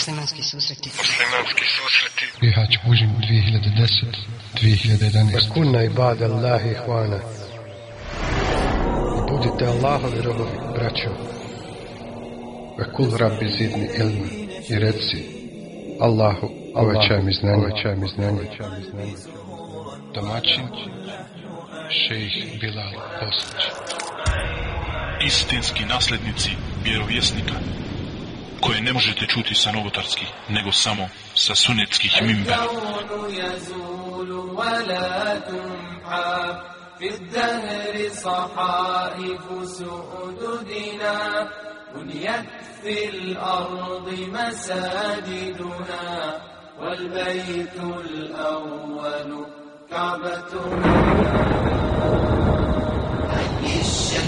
Muslimanski susreti. Muslimanski susreti. Bihać Bužim 2010 2011 Kunna ibada Allahi hvana. I budite Allahovi robovi, braćo. Ve kul rabbi zidni ilma. I reci Allahu, uvećaj mi znanje, uvećaj mi znanje. Domaćin Šejih Bilal Bosnić Istinski naslednici vjerovjesnika koje ne možete čuti sa novotarskih, nego samo sa sunetskih mimbera. في الدهر صحائف سؤددنا بنيت في الأرض مساجدنا والبيت الأول كعبتنا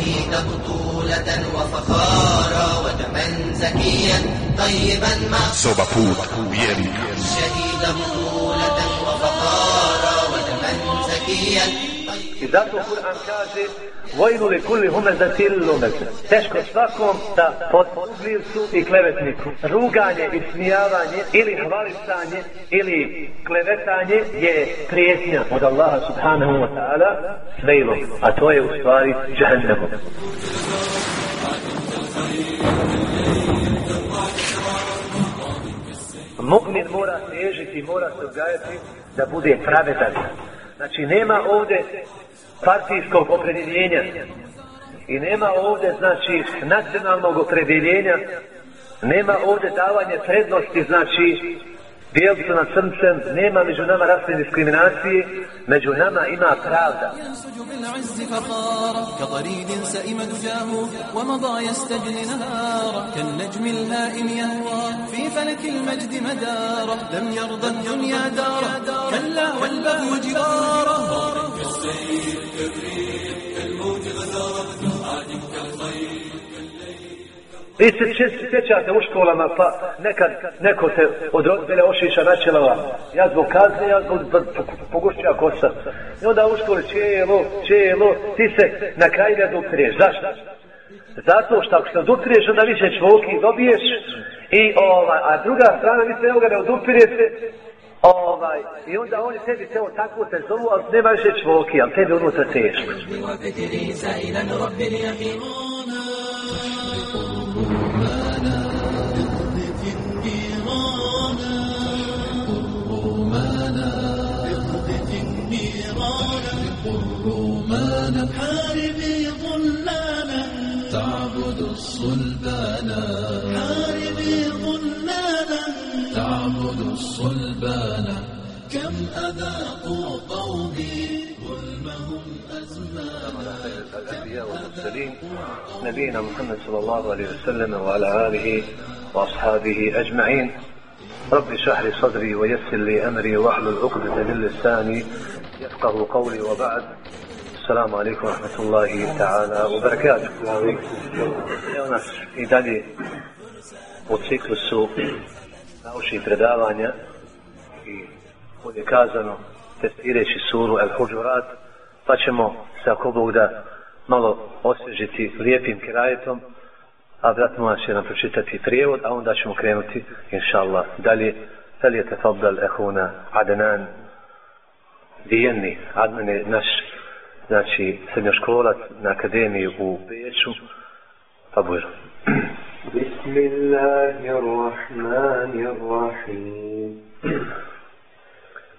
الشهيد بطولة وفخارا ودما زكيا طيبا vjernika. الشهيد بطولة وفخارا ودما زكيا I zato Kur'an kaže Vojnu li kulli humezati lumeze Teško svakom da pod i klevetniku. Ruganje i smijavanje ili hvalisanje ili klevetanje je prijetnja od Allaha subhanahu wa ta'ala svejlom A to je u stvari džahennemo Mu'min mora težiti, mora se odgajati da bude pravedan. Znači nema ovde partijskog opredjeljenja. I nema ovde znači nacionalnog opredjeljenja. Nema ovde davanje prednosti znači Bijelcima, crncem, nema među nama rasne diskriminacije, među nama ima pravda. كطريد سئم دجاه ومضى يستجلي نهاره كالنجم الهائم يهوى في فلك المجد مداره لم يرضى الدنيا داره كلا والبهو جداره السيل كالموج غداره عاد كالخير Vi se često sjećate u školama, pa nekad neko te od rodbine ošiša načelava. Ja zbog kazne, ja zbog pogušća kosa. I onda u školi čelo, čelo, ti se na kraju ne dupriješ. Zašto? Zato što ako se odupriješ, onda više čvoki dobiješ. I ovaj, a druga strana, vi se evo ga ne oduprijete, Ovaj, I onda oni sebi se tako te zovu, ali nema više čvoki, ali tebi unutra teško. رب اليقين حاربي ظلالا تعبد الصلبانا تعبد الصلبانا كم أذاقوا قومي ظلمهم الأنبياء والمرسلين نبينا محمد صلى الله عليه وسلم وعلى آله وأصحابه أجمعين. رب اشرح لي صدري ويسر لي أمري واحلل عقدة من لساني يفقه قولي وبعد السلام عليكم ورحمة الله تعالى وبركاته Evo nas i dalje u ciklusu naučnih predavanja i bolje kazano testireći suru El Huđurat pa ćemo se ako Bog da malo osvježiti lijepim kirajetom a brat moja će nam pročitati prijevod, a onda ćemo krenuti, inša Allah, dalje. Fel je tefabdal ehuna Adenan Dijenni, Adnan je naš, znači, srednjoškolac na akademiji u Beču, pa bujro. Bismillahirrahmanirrahim.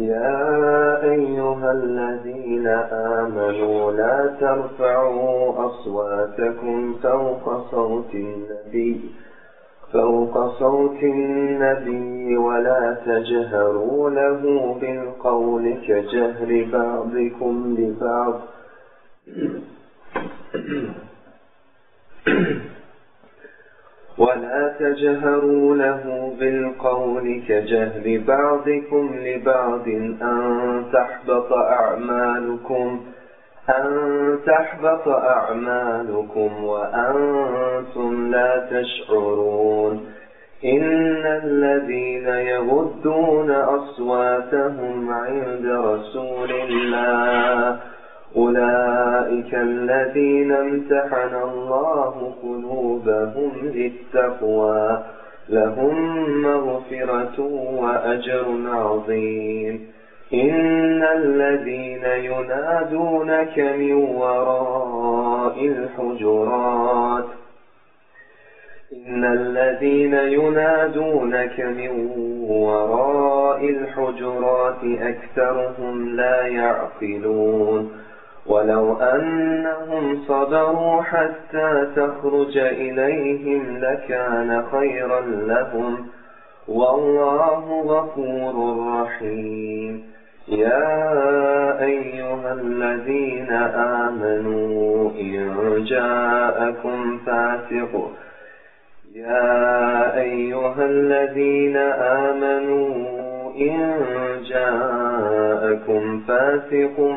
يا أيها الذين آمنوا لا ترفعوا أصواتكم فوق صوت النبي فوق صوت النبي ولا تجهروا له بالقول كجهر بعضكم لبعض. ولا تجهروا له بالقول كجهر بعضكم لبعض أن تحبط أعمالكم أن تحبط أعمالكم وأنتم لا تشعرون إن الذين يغضون أصواتهم عند رسول الله أولئك الذين امتحن الله قلوبهم للتقوى لهم مغفرة وأجر عظيم إن الذين ينادونك من وراء الحجرات إن الذين ينادونك من وراء الحجرات أكثرهم لا يعقلون ولو أنهم صبروا حتى تخرج إليهم لكان خيرا لهم والله غفور رحيم يا أيها الذين آمنوا إن جاءكم فاسق يا أيها الذين آمنوا إن جاءكم فاسق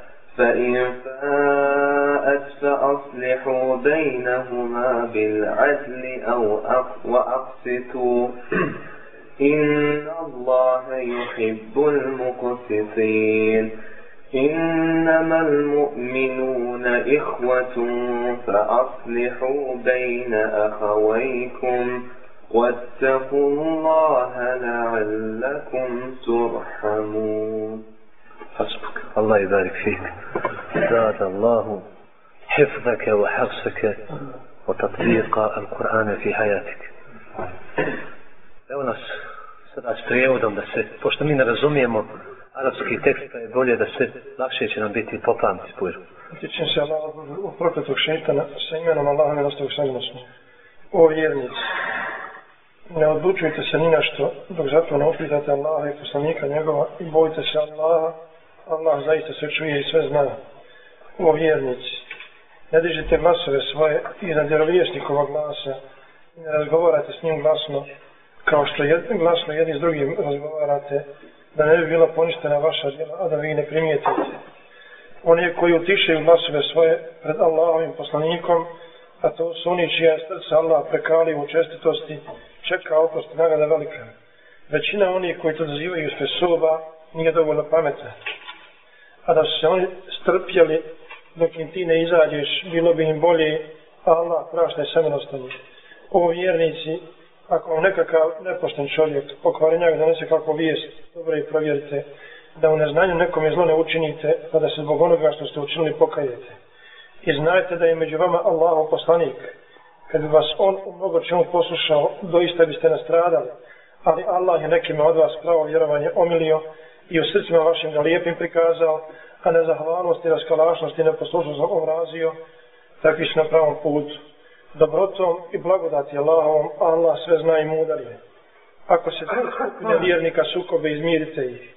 فإن فاءت فأصلحوا بينهما بالعدل أو أق وأقسطوا إن الله يحب المقسطين. إنما المؤمنون إخوة فأصلحوا بين أخويكم واتقوا الله لعلكم ترحمون. حسبك الله يبارك فيك زاد الله حفظك وحرصك وتطبيق القرآن في حياتك Evo nas sada s prijevodom da se, pošto mi ne razumijemo arapski tekst, pa je bolje da se lakše će nam biti popamti puju. Utječem se Allah u prokletog šeitana sa imenom Allaha milostivog saglasno. O vjernici, ne odlučujte se ni na što, dok zato ne upitate Allaha i poslanika njegova i bojite se Allaha, Allah zaista sve čuje i sve zna. O vjernici, ne dižite glasove svoje iznad vjerovjesnikova glasa i ne razgovarate s njim glasno, kao što jed, glasno jedni s drugim razgovarate, da ne bi bila poništena vaša djela, a da vi ne primijetite. Oni koji utišaju glasove svoje pred Allahovim poslanikom, a to su oni čija je srca Allah prekali u čestitosti, čeka oprost nagrada velika. Većina onih koji to dozivaju sve soba nije dovoljno pametna. A da su se oni strpjeli dok im ti ne izađeš, bilo bi im bolje, a Allah prašta je semenostalje. Ovo vjernici, ako vam nekakav nepošten čovjek pokvarenjak donese kako vijest, dobro i provjerite da u neznanju nekom je zlo ne učinite, pa da se zbog onoga što ste učinili pokajete. I znajte da je među vama Allahov poslanik. Kad bi vas on u mnogo čemu poslušao, doista biste nastradali. Ali Allah je nekima od vas pravo vjerovanje omilio i o srcima vašim lijepim prikazao, a nezahvalnost i raskalašnost i neposlušnost omrazio, takvi su na pravom putu dobrotom i blagodati Allahovom, Allah sve zna i mudar je. Ako se dvije skupine vjernika sukobe, izmirite ih.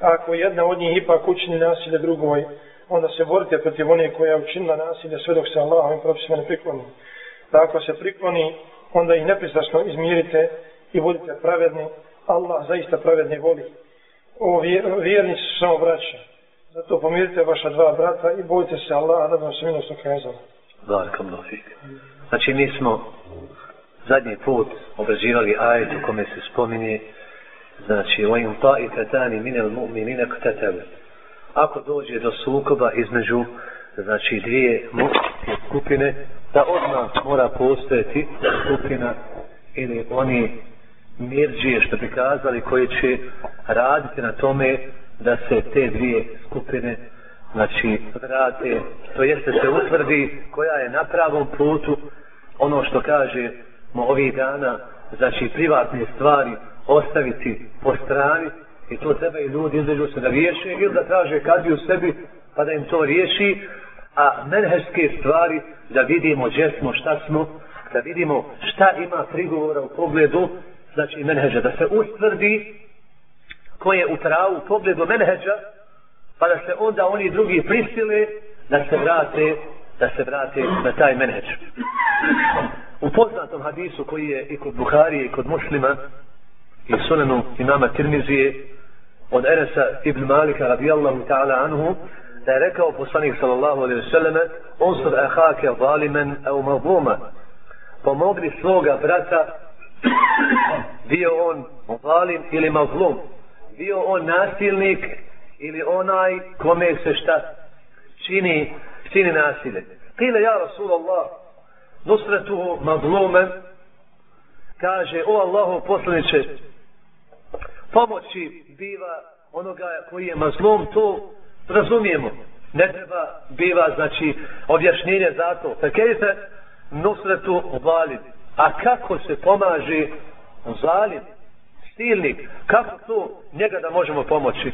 A ako jedna od njih ipak učini nasilje drugoj, onda se borite protiv one koja je učinila nasilje sve dok se Allahovim propisima ne prikloni. Da ako se prikloni, onda ih nepristrasno izmirite i budite pravedni. Allah zaista pravedni voli O vjernici su samo braća. Zato pomirite vaša dva brata i bojite se Allah da vam se milost okazala. Barakom dofik. Znači mi smo zadnji put obrađivali ajet u kome se spominje znači وَيُمْ طَائِفَتَانِ مِنَ الْمُؤْمِنِينَ كْتَتَبُ Ako dođe do sukoba između znači dvije mu'minske skupine da odmah mora postojati skupina ili oni mirđije što prikazali koji će raditi na tome da se te dvije skupine znači vrate to jeste se utvrdi koja je na pravom putu. Ono što kaže mo ovih dana znači privatne stvari ostaviti po strani i to treba i ljudi izveđu se da riješe ili da traže kad bi u sebi pa da im to riješi. A menheške stvari da vidimo gdje smo, šta smo da vidimo šta ima prigovora u pogledu znači menheđa da se ustvrdi ko je u pravu pogledu menheđa pa da se onda oni drugi prisile da se vrate da se vrate na taj menheđ. U poznatom hadisu koji je i kod Buharije i kod muslima i sunanu imama Tirmizije od Enesa ibn Malika radijallahu ta'ala anhu da je rekao poslanik sallallahu alaihi wasallam unsur ahake zalimen au mazluma pomogli svoga brata bio on zalim ili mazlum? Bio on nasilnik ili onaj kome se šta čini čini nasilje? Kile ja Rasulallah nusretuhu mazlumen kaže o Allahu poslaniče pomoći biva onoga koji je mazlum to razumijemo. Ne treba biva znači objašnjenje za to. Takejte nusretu zalim a kako se pomaže zalim stilnik? Kako to njega da možemo pomoći?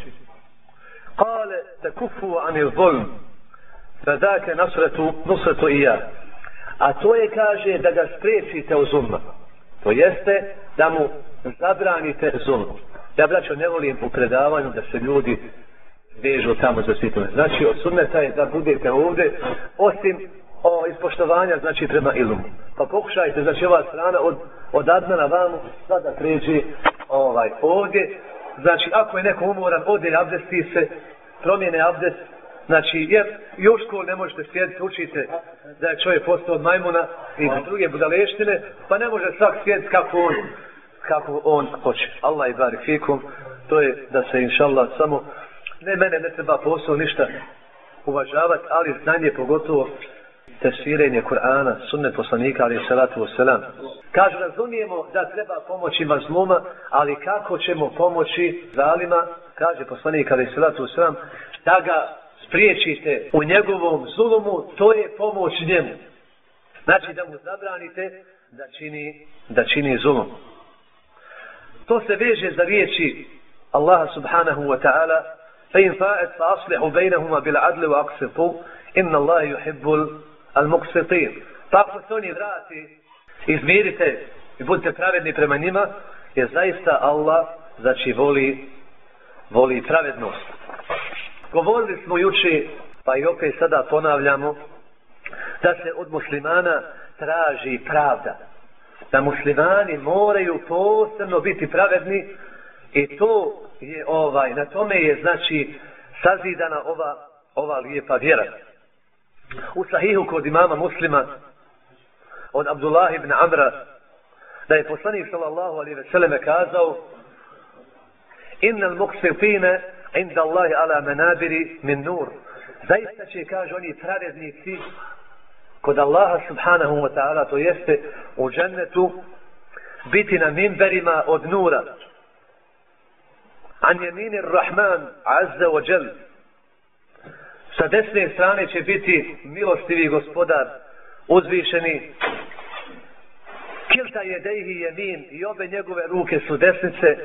Kale tekufu anil zulm fadake nasretu, nusretu i ja. A to je kaže da ga spriječite u zulma. To jeste da mu zabranite zulm. Ja braćo ne volim u predavanju da se ljudi vežu tamo za sitome znači od sunneta je da budete ovde osim o ispoštovanja znači prema ilumu. Pa pokušajte znači ova strana od, od Adnana vamo sada kređe ovaj, ovdje. Znači ako je neko umoran ode abdesti se promijene abdest. Znači, jer još ko ne možete sjediti, učite da je čovjek postao od majmuna i druge budaleštine, pa ne može svak sjediti kako on, kako on hoće. Allah i barik fikum, to je da se inša Allah samo, ne mene ne treba posao ništa uvažavati, ali znanje pogotovo tefsirenje Kur'ana, sunne poslanika, ali salatu wasalam. Kažu, razumijemo da treba pomoći mazluma, ali kako ćemo pomoći zalima, kaže poslanik, ali salatu wasalam, da ga spriječite u njegovom zulumu, to je pomoć njemu. Znači da mu zabranite da čini, da čini zulum. To se veže za riječi Allaha subhanahu wa ta'ala فإن فاءت فأصلحوا بينهما بالعدل وأقسطوا إن الله يحب al muqsitin. Pa ako se oni vrati, izmirite i budite pravedni prema njima, jer zaista Allah znači voli voli pravednost. Govorili smo juči, pa i opet sada ponavljamo, da se od muslimana traži pravda. Da muslimani moraju posebno biti pravedni i to je ovaj, na tome je znači sazidana ova, ova lijepa vjera. U sahihu kod imama muslima od Abdullah ibn Amra da je poslanik sallallahu alaihi ve selleme kazao innal muksifine inda Allahi ala menabiri min nur. Zaista će, kaže oni, pravednici kod Allaha subhanahu wa ta'ala, to jeste u džennetu, biti na minberima od nura. An jemini rahman, azza wa jel. Sa desne strane će biti milostivi gospodar, uzvišeni. Kilta jedejhi jemin i obe njegove ruke su desnice,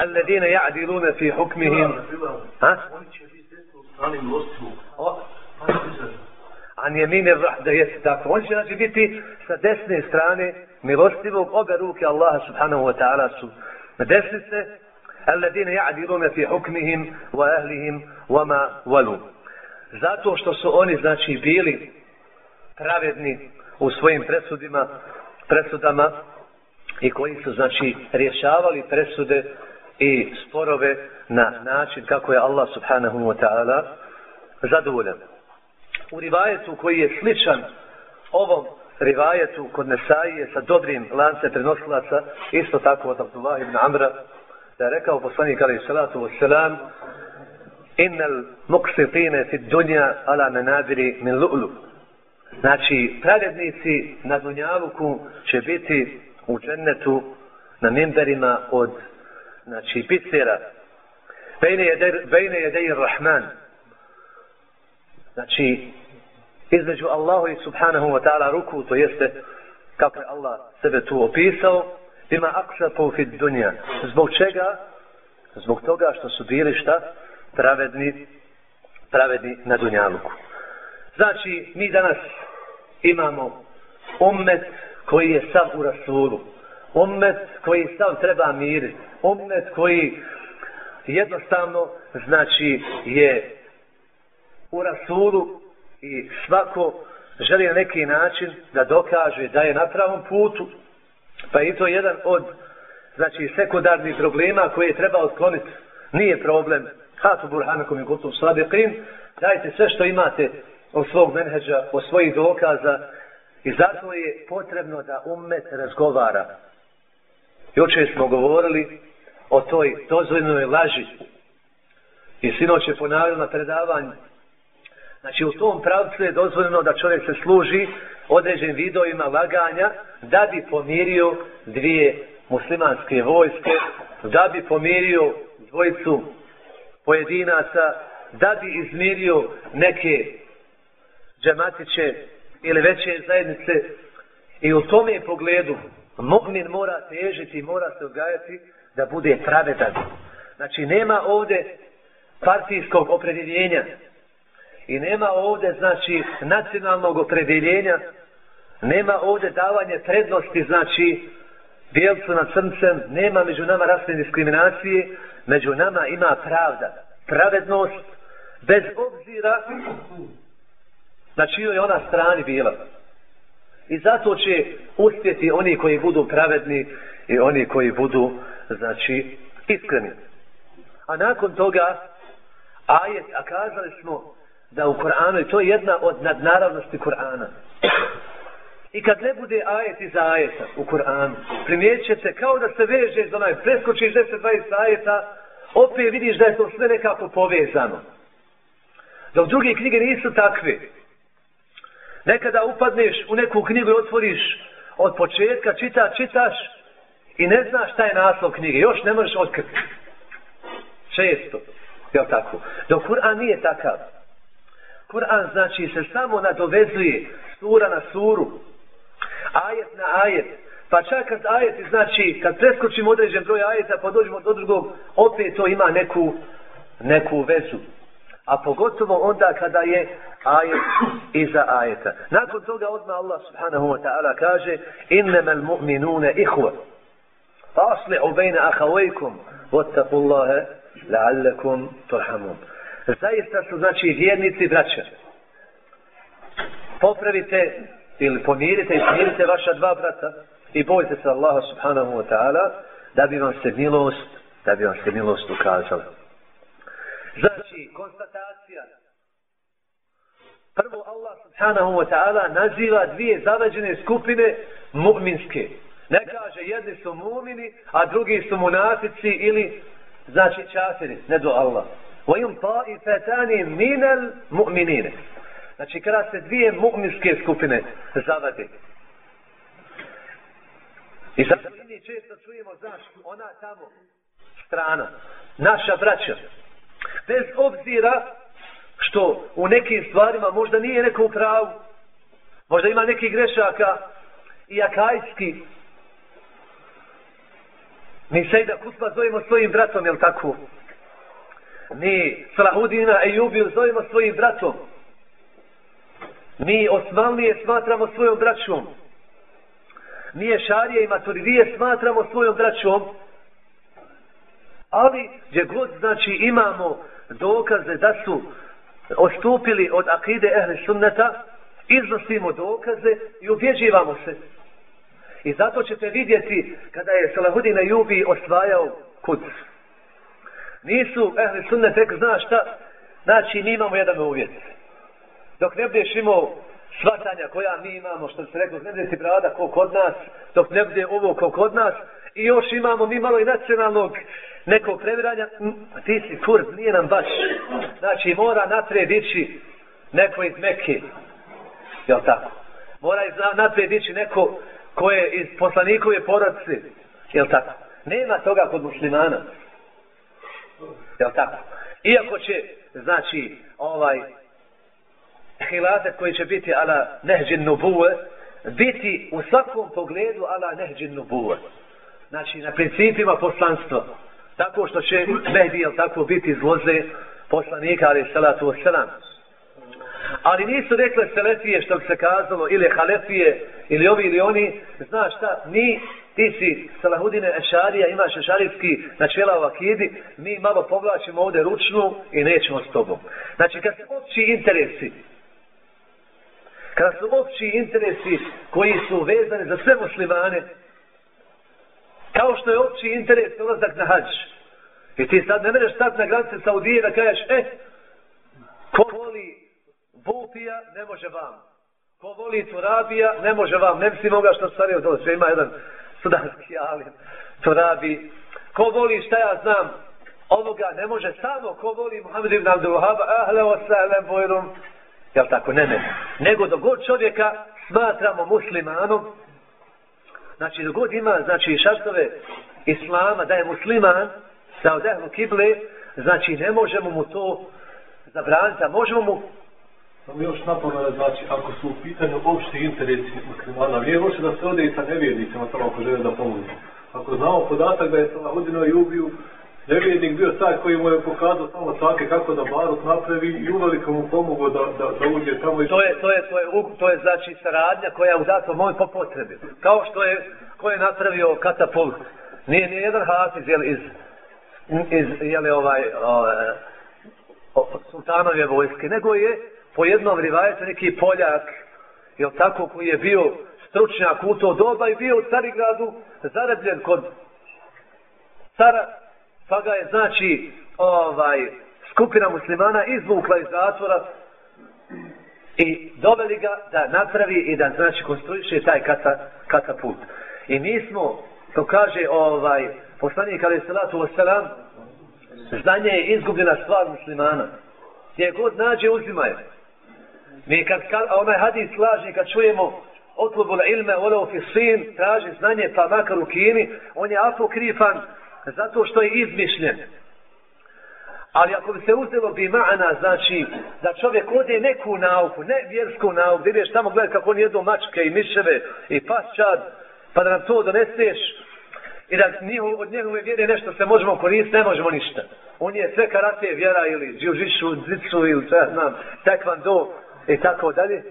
الذين يعدلون في حكمهم ها a nije minir da jeste tako. On će znači biti sa desne strane milostivog, obe ruke Allaha subhanahu wa ta'ala su na desnice, alladine ja'dilune fi hukmihim wa ahlihim wa ma walu. Zato što su oni znači bili pravedni u svojim presudima, presudama i koji su znači rješavali presude i sporove na način kako je Allah subhanahu wa ta'ala zadovoljan. U rivajetu koji je sličan ovom rivajetu kod Nesaije sa dobrim lance prenosilaca, isto tako od Abdullah ibn Amra, da je rekao poslanik alaih salatu wassalam, innal muqsitine fi dunja ala menadiri min lu'lu. Znači, pravednici na Dunjavuku će biti u džennetu na mimberima od znači bicera. bejne jedej, Rahman. znači između Allahu i subhanahu wa ta'ala ruku to jeste kako je Allah sebe tu opisao ima aksapu fi dunja zbog čega zbog toga što su bili šta pravedni pravedni na dunjaluku. Znači mi danas imamo ummet koji je sam u rasulu ummet koji sam treba miriti ummet koji jednostavno znači je u rasulu i svako želi na neki način da dokaže da je na pravom putu pa i to jedan od znači sekundarnih problema koje treba otkloniti nije problem hatu burhanakum i kutum sadiqin dajte sve što imate od svog menheđa, od svojih dokaza i zato je potrebno da ummet razgovara Juče smo govorili o toj dozvoljnoj laži. I sinoć je ponavljeno na predavanju. Znači u tom pravcu je dozvoljeno da čovjek se služi određenim vidovima laganja da bi pomirio dvije muslimanske vojske, da bi pomirio dvojicu pojedinaca, da bi izmirio neke džematiće ili veće zajednice. I u tome pogledu Mu'min mora težiti, mora se odgajati da bude pravedan. Znači nema ovde partijskog opredjeljenja i nema ovde znači nacionalnog opredjeljenja, nema ovde davanje prednosti znači bijelcu na crncem, nema među nama rasne diskriminacije, među nama ima pravda, pravednost, bez obzira na čijoj je ona strani bila. I zato će uspjeti oni koji budu pravedni i oni koji budu, znači, iskreni. A nakon toga, ajet, a kazali smo da u Koranu, i to je jedna od nadnaravnosti Korana. I kad ne bude ajet iza ajeta u Kur'anu, primjećete se kao da se veže za onaj, preskočiš 10-20 ajeta, opet vidiš da je to sve nekako povezano. Dok druge knjige nisu takve. Nekada upadneš u neku knjigu i otvoriš od početka, čita, čitaš i ne znaš šta je naslov knjige. Još ne možeš otkriti. Često. Jel tako? Dok Kur'an nije takav. Kur'an znači se samo nadovezuje sura na suru. Ajet na ajet. Pa čak kad ajet znači kad preskočimo određen broj ajeta pa dođemo do drugog opet to ima neku neku vezu a pogotovo onda kada je ajet iza ajeta. Nakon toga odmah Allah subhanahu wa ta'ala kaže innama al-mu'minuna ikhwa fa asli'u bayna akhawaykum wattaqullaha la'allakum turhamun. Zaista su znači vjernici braća. Popravite ili pomirite i smirite vaša dva brata i bojte se Allaha subhanahu wa ta'ala da bi vam se milost da bi vam se milost ukazala. Znači, konstatacija. Prvo Allah subhanahu wa ta'ala naziva dvije zavađene skupine mu'minske. Ne kaže jedni su mu'mini, a drugi su munafici ili znači čafiri. Ne do Allah. Vajum ta'ifetani minel mu'minine. Znači kada se dvije mu'minske skupine zavade. I zato mi često čujemo, znaš, ona tamo strana, naša braća, Bez obzira što u nekim stvarima možda nije neko u pravu, možda ima neki grešaka i akajski. Mi Sejda Kutba zovemo svojim bratom, jel tako? Mi Salahudina Ejubiju zovemo svojim bratom. Mi Osmanlije smatramo svojom braćom. Mi Ešarije i Maturidije smatramo svojom braćom. Ali gdje god znači imamo dokaze da su ostupili od akide ehli sunneta, iznosimo dokaze i ubjeđivamo se. I zato ćete vidjeti kada je Salahudin Jubi osvajao kuc. Nisu ehli sunnet tek zna šta, znači mi imamo jedan uvjet. Dok ne budeš imao svatanja koja mi imamo, što se rekao, ne bude ti brada ko kod nas, dok ne bude ovo ko kod nas, i još imamo mi malo i nacionalnog nekog previranja, ti si kurd, nije nam baš. Znači, mora naprijed ići neko iz Mekke. Jel tako? Mora iz naprijed ići neko ko je iz poslanikove porodice, Jel tako? Nema toga kod muslimana. Jel tako? Iako će, znači, ovaj, hilafet koji će biti ala nehđin nubuve, biti u svakom pogledu ala nehđin nubuve. Znači, na principima poslanstva. Tako što će Mehdi, jel tako, biti zloze poslanika, ali salatu wasalam. Ali nisu rekle selefije što bi se kazalo, ili halefije, ili ovi ili oni, znaš šta, ni ti si Salahudine Ešarija, imaš ešarijski načela u akidi, mi malo povlačimo ovde ručnu i nećemo s tobom. Znači, kad se opći interesi, kada su opći interesi koji su vezani za sve muslimane, kao što je opći interes ulazak na hađ. I ti sad ne mereš stati na granice Saudije da kažeš, e, ko voli Bupija, ne može vam. Ko voli Turabija, ne može vam. Ne mislim ovoga što stvari od sve ima jedan sudanski alim. Turabi. Ko voli šta ja znam, ovoga ne može samo ko voli Muhammed ibn Abdul Wahab, ahle wa sallam, bojrum, Jel tako? Ne, ne. Nego dok god čovjeka smatramo muslimanom, znači dok god ima znači, šartove islama da je musliman, da odehnu kible, znači ne možemo mu to zabraniti, a možemo mu Samo još napomena, znači, ako su u pitanju opšte interesi muslimana, nije loše da se ode i sa nevjernicima, samo ako žele da pomoći. Ako znamo podatak da je Salahudino i ubiju nevjednik bio taj koji mu je pokazao samo take kako da barut napravi i uveliko mu pomogao da, da, da uđe tamo. I... To je, to je, to je, to je znači saradnja koja je u datom moj po potrebi. Kao što je, ko je napravio katapult. Nije ni jedan hafiz, jel, iz, iz, jel, ovaj, ovaj, sultanove vojske, nego je po jednom rivajetu neki Poljak, jel tako, koji je bio stručnjak u to doba i bio u Carigradu zarabljen kod cara pa ga je znači ovaj skupina muslimana izvukla iz zatvora i doveli ga da napravi i da znači konstruiše taj kata, katapult. I mi smo, to kaže ovaj poslanik ali salatu wasalam, znanje je izgubljena stvar muslimana. Gdje god nađe, uzimaju. Mi kad, kad onaj hadis laži, kad čujemo otlubu ilme, ole fi sin, traži znanje, pa makar u kini, on je apokrifan, zato što je izmišljen. Ali ako bi se uzelo bi mana, znači, da čovjek ode neku nauku, ne vjersku nauku, da ideš tamo gledati kako oni jedu mačke i miševe i pasčad, pa da nam to doneseš i da njiho, od njegove vjere nešto se možemo koristiti, ne možemo ništa. On je sve karate vjera ili džiužišu, dzicu ili sve, znam, tekvando i tako dalje.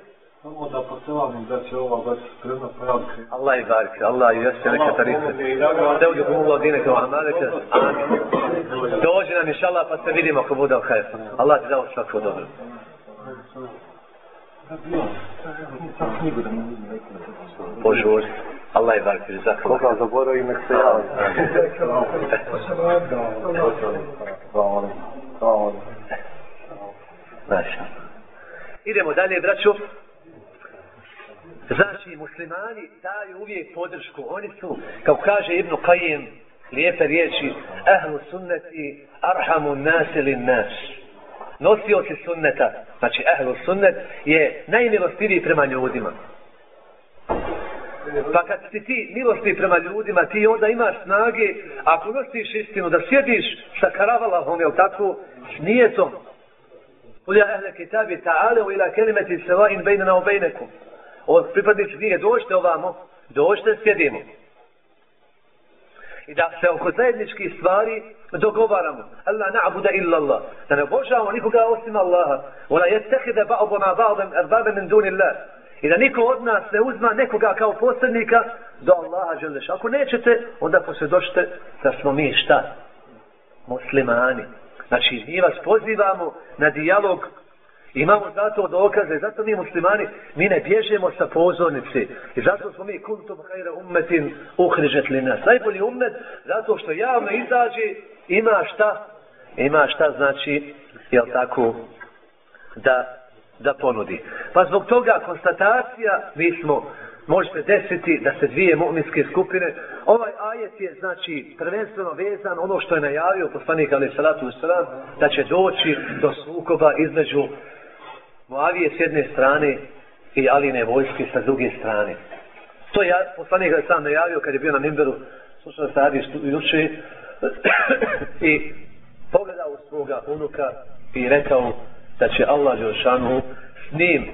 Samo da poselam da će ova baš spremna pojavka. Allah i barik, Allah i jeste neka tarife. Da uđu kum Allah dine kao amaleke. Dođi nam inša Allah pa se vidimo ako bude u hajf. Allah ti dao svako dobro. Požuri. Allah i barik, zakon. Koga zaboravim, nek se javi. Znači. Idemo dalje, braću. Znači, muslimani daju uvijek podršku. Oni su, kao kaže Ibnu Qajim, lijepe riječi, ahlu sunneti arhamu nasili nas. Nosioci sunneta, znači ahlu sunnet, je najmilostiviji prema ljudima. Pa kad si ti milosti prema ljudima, ti onda imaš snage, ako nosiš istinu, da sjediš sa karavalahom, jel tako, s nijetom. Ulja ahle kitabi ta'ale ila kelimeti sevain bejnena u bejnekom on pripadnici nije došte ovamo, došte sjedimo. I da se oko zajedničkih stvari dogovaramo. Allah na'buda illa Allah. Da ne obožavamo nikoga osim Allaha. Ona je tehide ba'ubona ba'ubem erbabe min duni Allah. I da niko od nas ne uzma nekoga kao posrednika do Allaha želeš. Ako nećete, onda posvjedočite da smo mi šta? Muslimani. Znači, mi vas pozivamo na dijalog Imamo zato dokaze, zato mi muslimani, mi ne bježemo sa pozornice. I zato smo mi kuntum hajra ummetin uhrižet li nas. Najbolji ummet, zato što javno izađe, ima šta, ima šta znači, jel tako, da, da ponudi. Pa zbog toga konstatacija, mi smo, možete desiti da se dvije mu'minske skupine, ovaj ajet je znači prvenstveno vezan ono što je najavio poslanik ali salatu wasalam, da će doći do sukoba između Muavije s jedne strane i Aline vojske sa druge strane. To je poslanik je sam najavio kad je bio na Mimberu, slušao se radi juče i pogledao svoga unuka i rekao da će Allah Đelšanu s njim,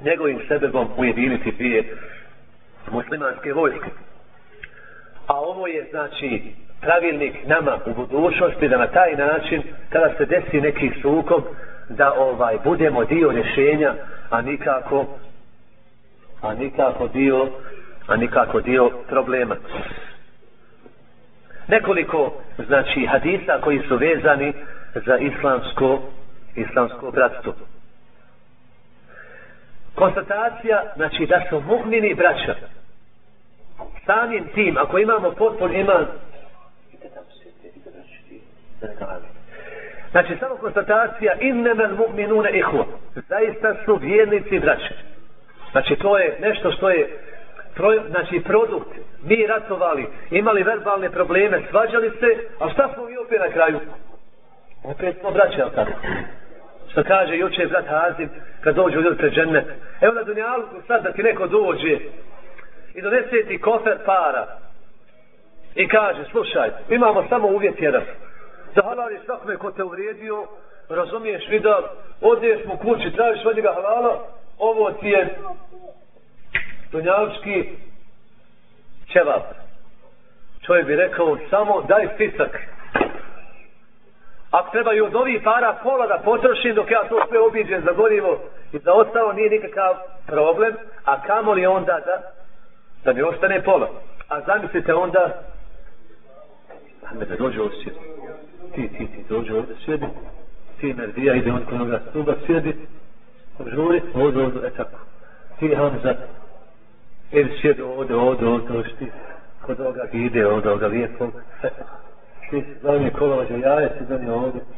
njegovim sebebom ujediniti dvije muslimanske vojske. A ovo je znači pravilnik nama u budućnosti da na taj način kada se desi neki sukob da ovaj budemo dio rješenja a nikako a nikako dio a nikako dio problema. Nekoliko znači hadisa koji su vezani za islamsko islamsko bratstvo. Konstatacija znači da su mu'mini braća. Samim tim ako imamo potpun iman Znači, samo konstatacija innemel mu'minune ihva. Zaista su vjernici braće. Znači, to je nešto što je pro, znači, produkt. Mi ratovali, imali verbalne probleme, svađali se, a šta smo mi opet na kraju? Opet smo braće, ali tako? Što kaže juče brat Hazim, kad dođu ljudi pred džennet. Evo na dunjalu, sad da ti neko dođe i donese ti kofer para i kaže, slušaj, imamo samo uvjet jedan da halališ svakome ko te uvrijedio, razumiješ vi da odniješ mu kući, tražiš od njega halala, ovo ti je dunjavčki ćevap. Čovjek bi rekao, samo daj spisak. Ako treba i od ovih para pola da potrošim dok ja to sve obiđem za gorivo i za ostalo nije nikakav problem, a kamo li onda da, da mi ostane pola. A zamislite onda, a me da dođe ovdje ti, ti, ti, dođe ovdje, sjedi, ti Merdija, ide on kod onoga stuba, sjedi, žuri, ovdje, ovdje, e tako. Ti Hamza, ili sjedi ovdje, ovdje, ovdje, ovdje, ti, kod ovoga ide, ovdje, ovdje, lijepo, ti si za mi kolovađa jaje, si za mi ovdje.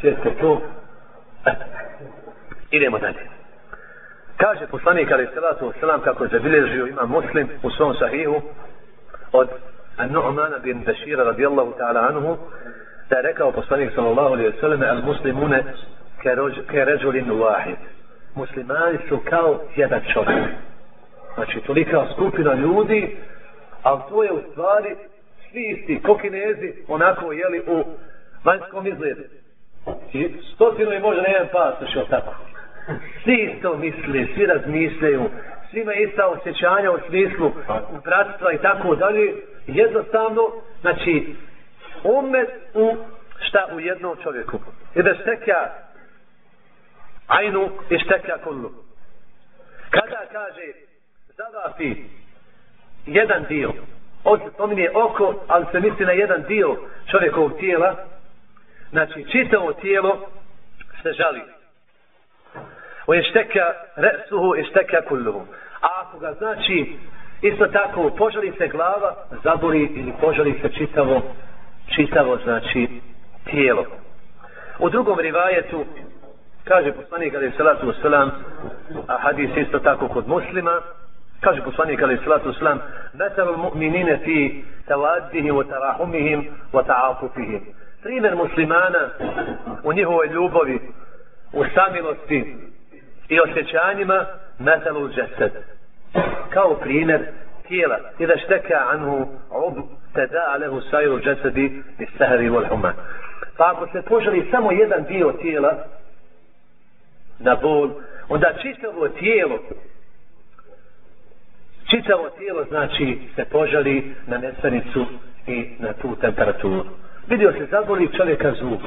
Sjedite tu. Idemo dalje. Kaže poslanik ali salatu wasalam kako je zabilježio ima muslim u svom sahihu od An-Nu'man bin Bashir radijallahu ta'ala anhu da je rekao poslanik sallallahu alaihi wa sallam al muslimune ke ređulin wahid. Muslimani su kao jedan čovjek. Znači tolika skupina ljudi ali to je u stvari svi isti ko kinezi onako jeli u vanjskom izgledu. I stotinu i možda jedan pas što tako? Svi isto misle svi razmišljaju svima ista osjećanja u smislu bratstva i tako dalje, jednostavno, znači, umet u šta u jednom čovjeku. I da štekja ajnu i štekja kullu. Kada kaže zavapi jedan dio, od spominje oko, ali se misli na jedan dio čovjekovog tijela, znači čitavo tijelo se žali. O je šteka resuhu i šteka kulluhu. A ako ga znači isto tako požali se glava, zaboli ili požali se čitavo, čitavo znači tijelo. U drugom rivajetu kaže poslanik ali salatu wasalam a hadis isto tako kod muslima kaže poslanik ali salatu wasalam metal mu'minine fi tavadihim wa tarahumihim wa ta'afufihim primjer muslimana u njihovoj ljubavi u samilosti i osjećanjima metalu džesed kao primjer tijela i da šteka anhu ob tada alehu sajru džesedi i sahri vol huma pa ako se poželi samo jedan dio tijela na bol onda čitavo tijelo čitavo tijelo znači se požali na nesanicu i na tu temperaturu. Vidio se zaboli čovjeka zub.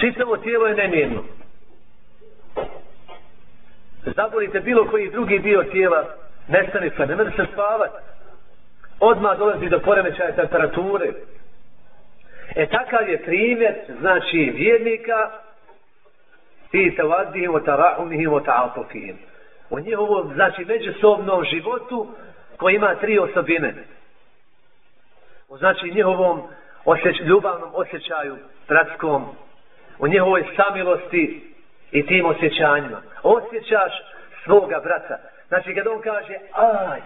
Čitavo tijelo je nemirno Zabolite bilo koji drugi dio tijela, nestanica, ne može se spavati. Odmah dolazi do poremećaja temperature. E takav je primjer, znači, vjernika i tavadihim, o tarahumihim, o ta'atofihim. U njihovom, znači, međusobnom životu koji ima tri osobine. U znači njihovom osjeć, ljubavnom osjećaju bratskom, u njihovoj samilosti i tim osjećanjima. Osjećaš svoga brata. Znači, kad on kaže, aj,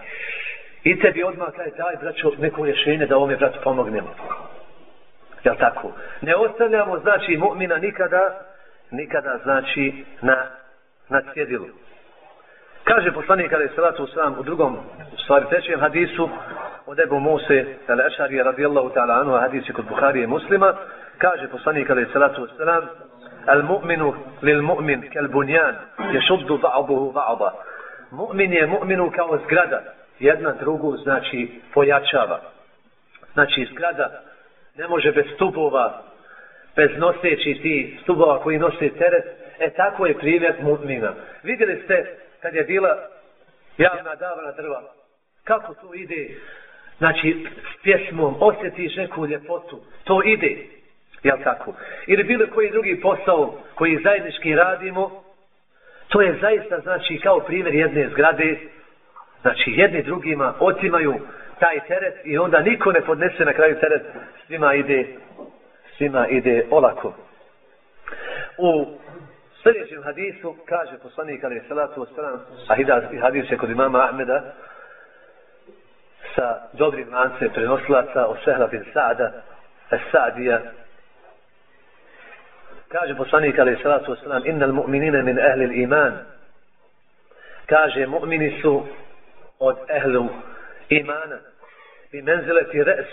i tebi odmah kaže, daj, braćo, neko rješenje da ovome bratu pomognemo. Jel tako? Ne ostavljamo, znači, mu'mina nikada, nikada, znači, na, na cjedilu. Kaže poslanik kada je salatu usram u drugom, u stvari trećem hadisu, od Ebu Muse, al-Ašari, radijallahu ta'ala anu, hadisi kod Buhari i muslima, kaže poslanik kada je salatu usram, al-mu'minu lil-mu'min kal-bunjan, je šuddu ba'abuhu. Mu'min je mu'minu kao zgrada, jedna drugu, znači, pojačava. Znači, zgrada ne može bez stupova, bez noseći ti stubova koji nose teret, e tako je primjer mu'mina. Vidjeli ste kad je bila javna davana drva, kako to ide, znači s pjesmom, osjetiš neku ljepotu, to ide, jel tako? Ili bilo koji drugi posao koji zajednički radimo, to je zaista, znači, kao primjer jedne zgrade, znači jedni drugima otimaju taj teret i onda niko ne podnese na kraju teret, svima ide, svima ide olako. U sljedećem hadisu kaže poslanik ali salatu wasalam, a hadis je kod imama Ahmeda sa dobrim lance prenoslaca o Sehla bin Sa'da Sa'dija, kaže poslanik alaih salatu wasalam innal mu'minina min ahli iman. kaže mu'mini su od ehlu imana bi menzileti res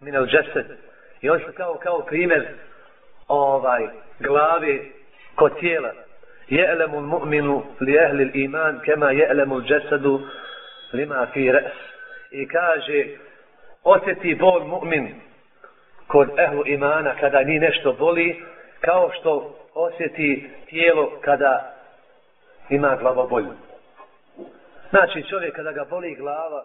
min al džesed i on su kao, kao primjer ovaj glavi kod tijela. Je'lemu mu'minu li ahli iman kema je'lemu džesadu lima fi res. I kaže, osjeti bol mu'min kod ehlu imana kada ni nešto boli, kao što osjeti tijelo kada ima glavobolju. Znači čovjek kada ga boli glava,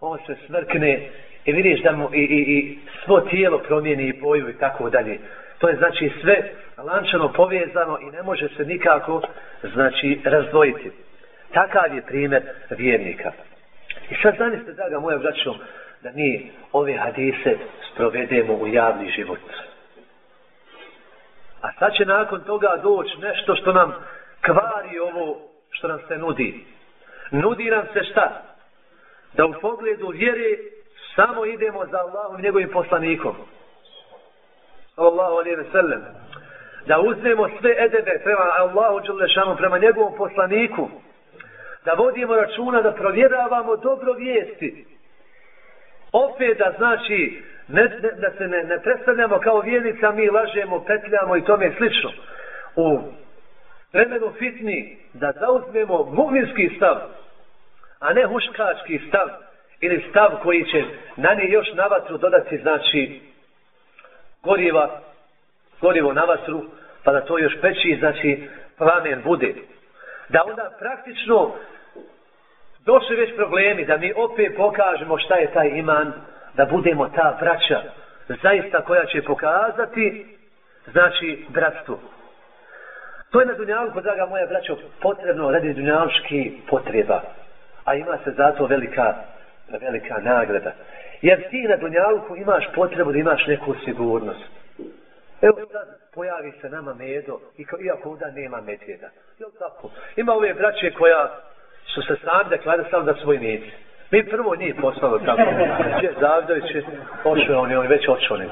on se smrkne i vidiš da mu i, i, i svo tijelo promijeni i boju i tako dalje. To je znači sve lančano povezano i ne može se nikako znači razdvojiti. Takav je primjer vjernika. I sad zamislite, draga moja braćo, da mi ove hadise sprovedemo u javni život. A sad će nakon toga doći nešto što nam kvari ovo što nam se nudi. Nudi nam se šta? Da u pogledu vjere samo idemo za Allahom i njegovim poslanikom sallallahu alaihi ve sellem, da uzmemo sve edebe prema Allahu Đelešanu, prema njegovom poslaniku, da vodimo računa, da provjeravamo dobro vijesti. Opet da znači, ne, ne, da se ne, ne predstavljamo kao vijenica, mi lažemo, petljamo i tome slično. U vremenu fitni, da zauzmemo mu'minski stav, a ne huškački stav, ili stav koji će na nje još na vatru dodati, znači, goriva, gorivo na vatru, pa da to još peći, znači plamen bude. Da onda praktično došli već problemi, da mi opet pokažemo šta je taj iman, da budemo ta braća, zaista koja će pokazati, znači, bratstvo. To je na dunjalku, draga moja braćo, potrebno radi dunjalški potreba. A ima se zato velika, velika nagrada. Jer ti na Dunjalku imaš potrebu da imaš neku sigurnost. Evo sad pojavi se nama medo, iako onda nema medvjeda. Jel tako? Ima ove braće koja su se sami deklarisali da svoj medi. Mi prvo nije poslalo tako. Če Zavdović je ošao, on je on već očao. E,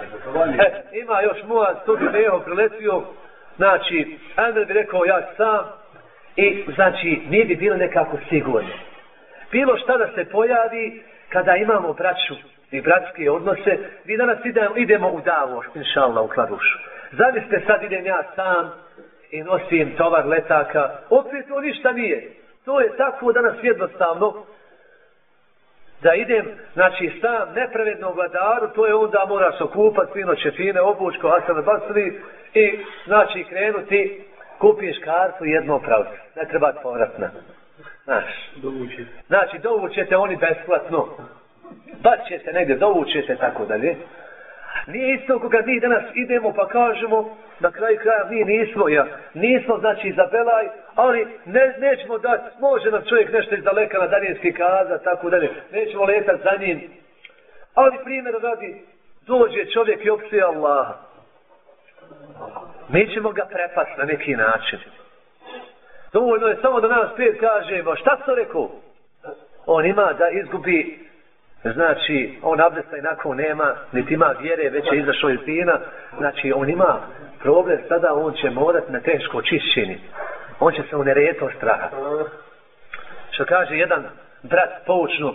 ima još moja, tu bi neho priletio, znači, Andrej bi rekao ja sam, i znači, nije bi bilo nekako sigurno. Bilo šta da se pojavi, kada imamo braću, i bratske odnose, mi danas idemo, idemo u Davor, inša u Kladušu. Zamislite, sad idem ja sam i nosim tovar letaka, opet to ništa nije. to je tako danas jednostavno, da idem, znači, sam nepravednom vladaru, to je onda moraš okupat, fino čefine, obučko, Hasan Basri, i, znači, krenuti, kupiš kartu jedno pravcu. Ne treba povratna. Znaš. Znači, dovučete oni besplatno. Baš ćete negdje, dovučete tako dalje. Nije isto koga mi danas idemo pa kažemo, na kraju kraja mi nismo, ja, nismo znači za Belaj, ali ne, nećemo dati, može nam čovjek nešto iz daleka na Danijelski kaza, tako dalje, nećemo letat za njim. Ali primjer radi, dođe čovjek i opcije Allaha. Mi ćemo ga prepast na neki način. Dovoljno je samo da nas pet kažemo, šta se rekao? On ima da izgubi Znači, on abdesta inako nema, niti ima vjere, već je izašao iz dina. Znači, on ima problem, sada on će morat na teško čišćenje. On će se unereto straha. Što kaže jedan brat poučno,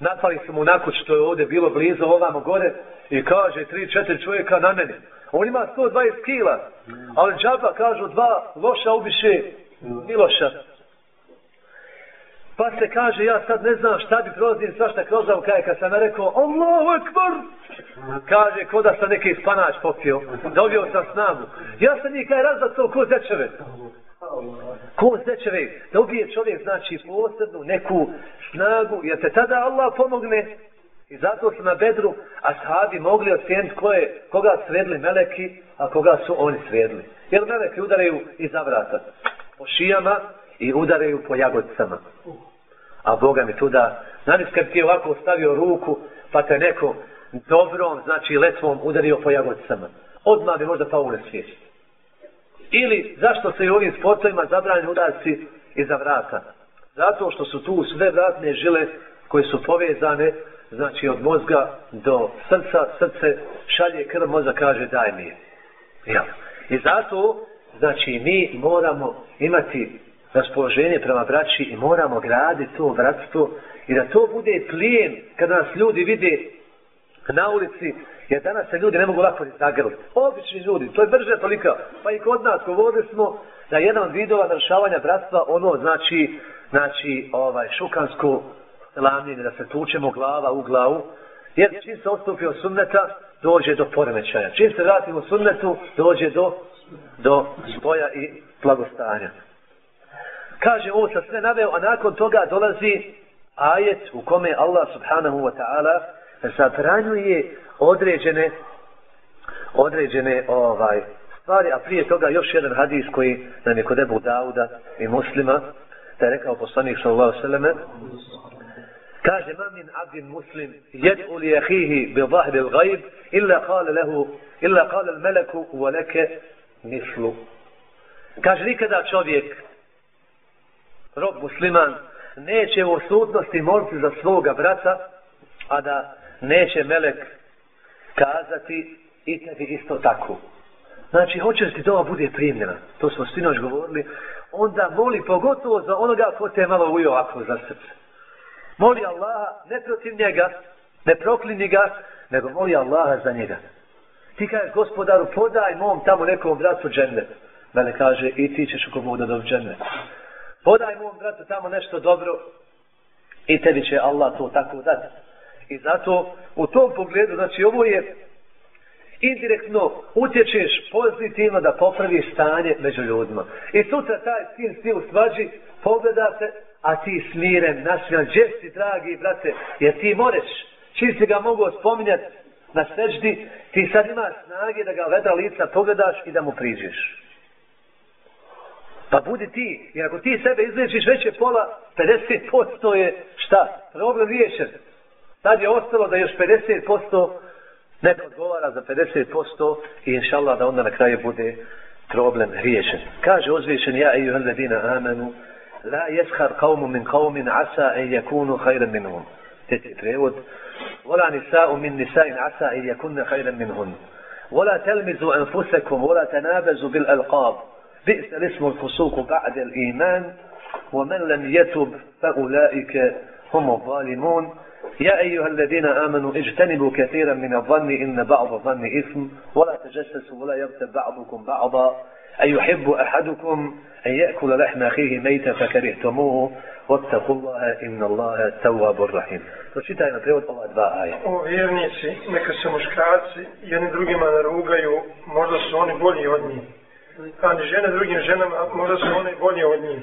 napali su mu na kuć, to je ovdje bilo blizu ovamo gore, i kaže, tri, četiri čovjeka na mene. On ima 120 kila, ali džaba, kažu, dva loša ubiše Miloša. Pa se kaže, ja sad ne znam šta bi prolazim, svašta krozao, kaj kad sam rekao, Allahu ekbar, kaže, ko da sam neki spanač popio, dobio sam snagu. Ja sam njih kaj razvacao ko zečeve. Ko zečeve, dobije čovjek, znači, posebnu neku snagu, jer te tada Allah pomogne, I zato su na bedru ashabi mogli ocijeniti ko je, koga svedli meleki, a koga su oni svedli. Jer meleki udaraju iza vrata. Po šijama, i udaraju po jagodcama. A Boga mi tuda, znaš kad ti je ovako stavio ruku, pa te neko dobrom, znači letvom udario po jagodcama. Odmah bi možda pao u nesvijest. Ili zašto se i ovim sportovima zabranjeni udarci iza vrata? Zato što su tu sve vratne žile koje su povezane, znači od mozga do srca, srce šalje krv, mozga kaže daj mi je. Ja. I zato, znači mi moramo imati raspoloženje prema braći i moramo graditi to bratstvo i da to bude plijen kada nas ljudi vide na ulici, jer danas se ljudi ne mogu lako zagrliti. Obični ljudi, to je brže tolika. Pa i kod nas govorili smo da jedan od vidova narušavanja bratstva, ono znači, znači ovaj, šukansko lamljenje, da se tučemo glava u glavu, jer čim se odstupi od sunneta, dođe do poremećaja. Čim se vratimo sunnetu, dođe do, do spoja i blagostanja kaže ovo sa sve naveo, a nakon toga dolazi ajet u kome Allah subhanahu wa ta'ala zabranjuje određene određene ovaj stvari, a prije toga još jedan hadis koji nam je kod Ebu Dauda i muslima, da je rekao poslanik sallallahu sallame, kaže, ma min abdin muslim jed'u li jahihi bi zahri l'gajb, illa kale lehu, illa kale l'meleku u leke mislu. Kaže, nikada čovjek rob musliman neće u osutnosti moliti za svoga brata, a da neće melek kazati i tebi isto tako. Znači, hoće li ti doma bude primljena, to smo svi noć govorili, onda moli pogotovo za onoga ko te malo ujo ovako za srce. Moli Allaha, ne protiv njega, ne proklini ga, nego moli Allaha za njega. Ti kažeš gospodaru, podaj mom tamo nekom bratu džennet. Mene kaže, i ti ćeš oko Boga da džennet podaj mom bratu tamo nešto dobro i tebi će Allah to tako dati. I zato u tom pogledu, znači ovo je indirektno utječeš pozitivno da popraviš stanje među ljudima. I sutra taj sin si u svađi, pogleda se, a ti smiren, nasmijan, gdje si dragi brate, jer ti moreš, čim si ga mogu spominjati na seždi, ti sad imaš snage da ga vedra lica pogledaš i da mu priđeš. Pa budi ti, jer ako ti sebe izličiš već je pola, 50% je šta? Problem riješen. Tad je ostalo da još 50% neko odgovara za 50% i inšallah da onda na kraju bude problem riješen. Kaže uzvišen, ja i ladina amanu, la jeshar qavmu min qavmin asa en jakunu hajran minhum. Teti prevod. Vola nisa'u min nisa'in asa en jakunne hajran minhum. Vola telmizu enfusekum, vola tenabezu bil alqab. بئس الاسم الفسوق بعد الإيمان ومن لم يتب فأولئك هم الظالمون يا أيها الذين آمنوا اجتنبوا كثيرا من الظن إن بعض الظن إثم ولا تجسسوا ولا يغتب بعضكم بعضا أن يحب أحدكم أن يأكل لحم أخيه ميتا فكرهتموه واتقوا الله إن الله تواب رحيم Pročitaj na prevod ova dva aja. O vjernici, neka se muškarci jedni drugima narugaju, možda su oni bolji od njih. A žene drugim ženama, možda su one bolje od njih.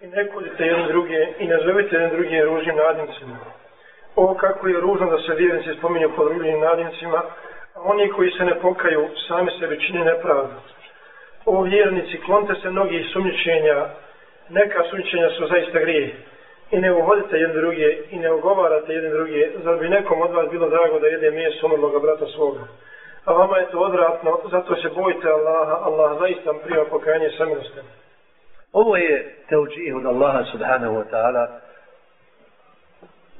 I ne kodite jedne druge i nazovite jedne druge ružnim nadimcima. O kako je ružno da se vjernici spominju pod ružnim nadimcima, a oni koji se ne pokaju sami sebi čini nepravdu. O vjernici, klonte se mnogih sumničenja, neka sumničenja su zaista grije. I ne uvodite jedne druge i ne ogovarate jedne druge, zar bi nekom od vas bilo drago da jede meso umrloga brata svoga. A vama je to odvratno, zato se bojite Allaha, Allah zaista prima pokajanje samilostem. Ovo je teuđih od Allaha subhanahu wa ta'ala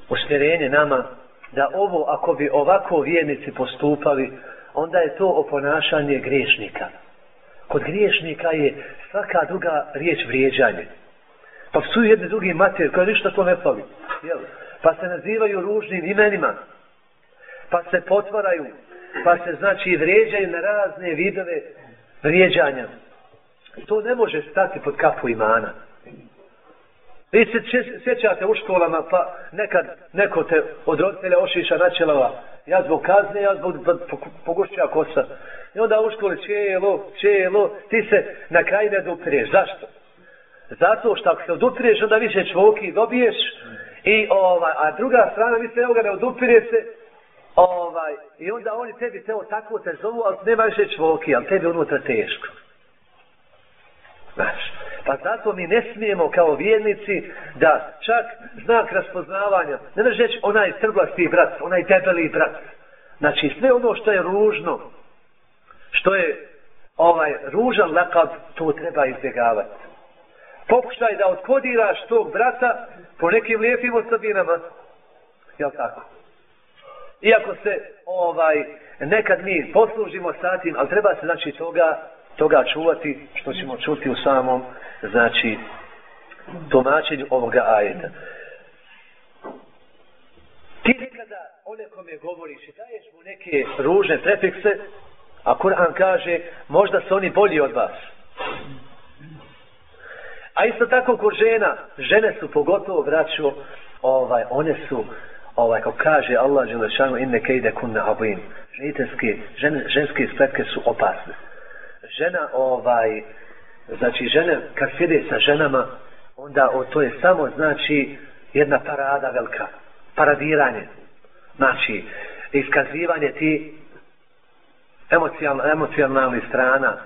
usmjerenje nama da ovo, ako bi ovako vjernici postupali, onda je to oponašanje griješnika. Kod griješnika je svaka druga riječ vrijeđanje. Pa psuju jedni drugi mater, koji ništa to ne fali. Jel? Pa se nazivaju ružnim imenima. Pa se potvaraju. Pa se znači vređaju na razne vidove vrijeđanja. To ne može stati pod kapu imana. Vi se sjećate u školama, pa nekad neko te od roditelja ošiša načelava, ja zbog kazne, ja zbog pogušća kosa. I onda u školi čelo, čelo, ti se na kraj ne dupriješ. Zašto? Zato što ako se odupireš, onda više čvoki dobiješ. I ova, a druga strana, vi se evo ga ne odupire se, ovaj, i onda oni tebi teo tako te zovu, ali nema više čvoki, ali tebi unutra teško. Znaš, pa zato mi ne smijemo kao vjernici da čak znak raspoznavanja, ne možeš reći onaj trblasti brat, onaj debeli brat. Znači sve ono što je ružno, što je ovaj ružan lakab, to treba izbjegavati. Pokušaj da odkodiraš tog brata po nekim lijepim osobinama. Jel tako? Iako se ovaj nekad mi poslužimo sa tim, ali treba se znači toga toga čuvati što ćemo čuti u samom znači tumačenju ovoga ajeta. Ti nekada o nekome govoriš i daješ mu neke ružne prefikse, a Kur'an kaže možda su oni bolji od vas. A isto tako ko žena, žene su pogotovo vraću, ovaj, one su, ovaj, kao kaže Allah Đelešanu inne kejde kunne abim. Ženske, žen, ženske spletke su opasne. Žena ovaj znači žene kad sjede sa ženama onda o, to je samo znači jedna parada velika. Paradiranje. Znači iskazivanje ti emocionalni emocionalni strana.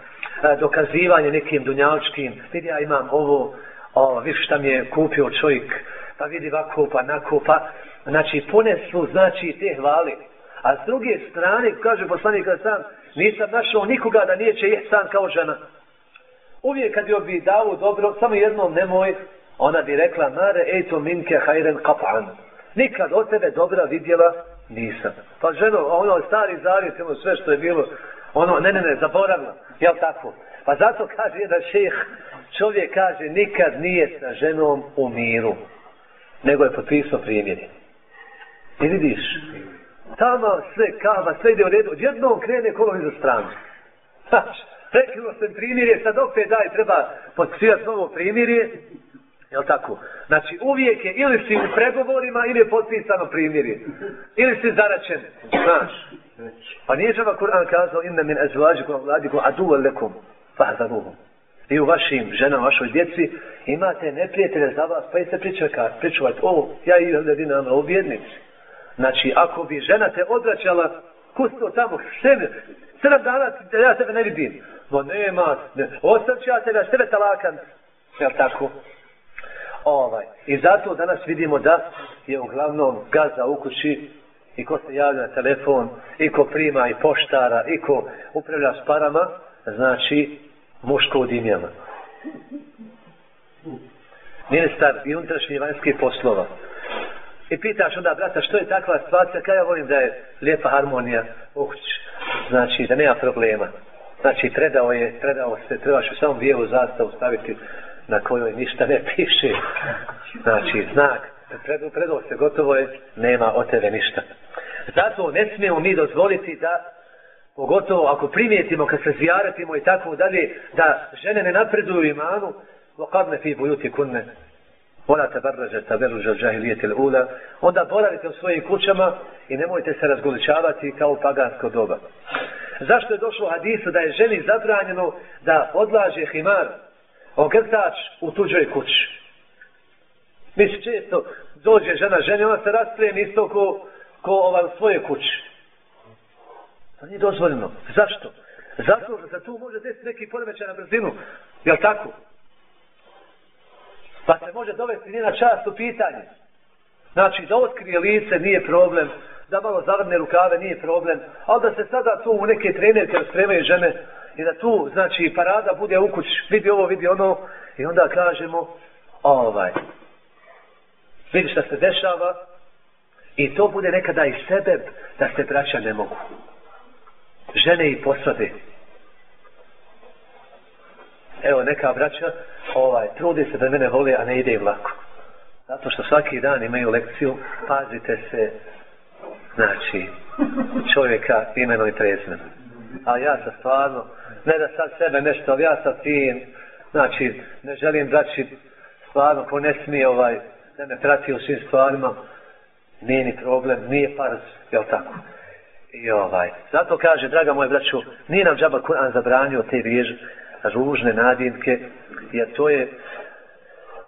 E, dokazivanje nekim dunjaličkim vidi ja imam ovo o, viš šta mi je kupio čovjek pa vidi ovako pa nako pa znači ponesu znači te hvali a s druge strane kaže poslanik sam Nisam našao nikoga da nije će ihsan kao žena. Uvijek kad joj bi dao dobro, samo jednom nemoj, ona bi rekla, mare ejto minke hajren kap'an. Nikad od tebe dobra vidjela nisam. Pa ženo, ono stari zavjet, ono sve što je bilo, ono, ne, ne, ne, zaboravno. Jel tako? Pa zato kaže jedan šeh, čovjek kaže, nikad nije sa ženom u miru, nego je potpisao primjeri. I vidiš, tamo sve kava, sve ide u redu, odjednom krene kolo za stranu. Prekinuo sam primirje, sad opet daj, treba potpisivati novo primirje. Jel tako? Znači uvijek je ili si u pregovorima ili je potpisano primirje. Ili si zaračen. Znaš. Pa nije žava Kur'an kazao inna min azvađikum vladikum adu lekum fahzaruhum. I u vašim ženama, vašoj djeci imate neprijatelje za vas, pa i se pričuvajte. O, ja i jedina na objednici. Znači, ako bi žena te odraćala, kusto tamo, sebe, sedam dana, ja sebe ne vidim. Ma nema, ne, osam ću ja tebe, sebe talakan. Jel tako? Ovaj. I zato danas vidimo da je uglavnom gaza u kući i ko se javlja na telefon, i ko prima i poštara, i ko upravlja s parama, znači muško u dimjama. Ministar i unutrašnji vanjskih poslova I pitaš onda, brata, što je takva situacija, kada ja volim da je lijepa harmonija u kući. Znači, da nema problema. Znači, predao je, predao se, trebaš u samom bijelu zastavu staviti na kojoj ništa ne piše. Znači, znak Predu, predu se, gotovo je, nema od tebe ništa. Zato ne smijemo mi dozvoliti da, pogotovo ako primijetimo kad se zvijaratimo i tako dalje, da žene ne napreduju imanu, وقرن في ولا تبرج džahilijet ili الأولى Onda boravite u svojim kućama i nemojte se razgoličavati kao pagansko doba. Zašto je došlo hadisu da je ženi zabranjeno da odlaže himar ogrtač u tuđoj kući? Mi se često dođe žena ženi, ona se rastrije isto ko, ko ovaj u svoje kući. To nije dozvoljeno. Zašto? Zato za tu može desiti neki poremećaj na brzinu. Jel tako? Pa se može dovesti njena čast u pitanje. Znači, da otkrije lice nije problem, da malo zavrne rukave nije problem, ali da se sada tu u neke trenerke spremaju žene i da tu, znači, parada bude u kući, vidi ovo, vidi ono, i onda kažemo, ovaj, vidi šta se dešava, i to bude nekada i sebe da se braća ne mogu. Žene i posade. Evo, neka braća, ovaj, trude se da mene vole, a ne ide im lako. Zato što svaki dan imaju lekciju, pazite se, znači, čovjeka imeno i prezmeno. A ja sam stvarno, ne da sad sebe nešto, ali ja sam fin, znači, ne želim braći, stvarno, ko ne smije ovaj, da me prati u svim stvarima, nije ni problem, nije parz, jel tako? I ovaj, zato kaže, draga moja braću, nije nam džaba Kur'an zabranio te vježe, ružne nadimke, jer to je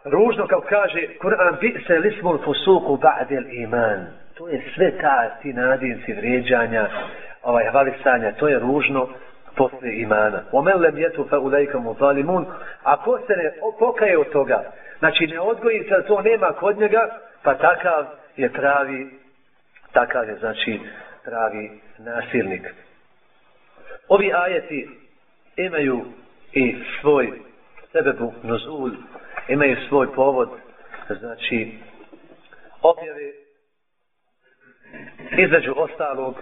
ružno kao kaže Kur'an bi se lismul fusuku ba'del iman. To je sve ta ti nadimci vrijeđanja, ovaj hvalisanja, to je ružno posle imana. Omen lem jetu fa ulejkom u zalimun, ako se ne pokaje od toga, znači ne odgoji se to nema kod njega, pa takav je pravi, takav je znači pravi nasilnik. Ovi ajeti imaju i svoj sebebu nuzul, imaju svoj povod, znači objave između ostalog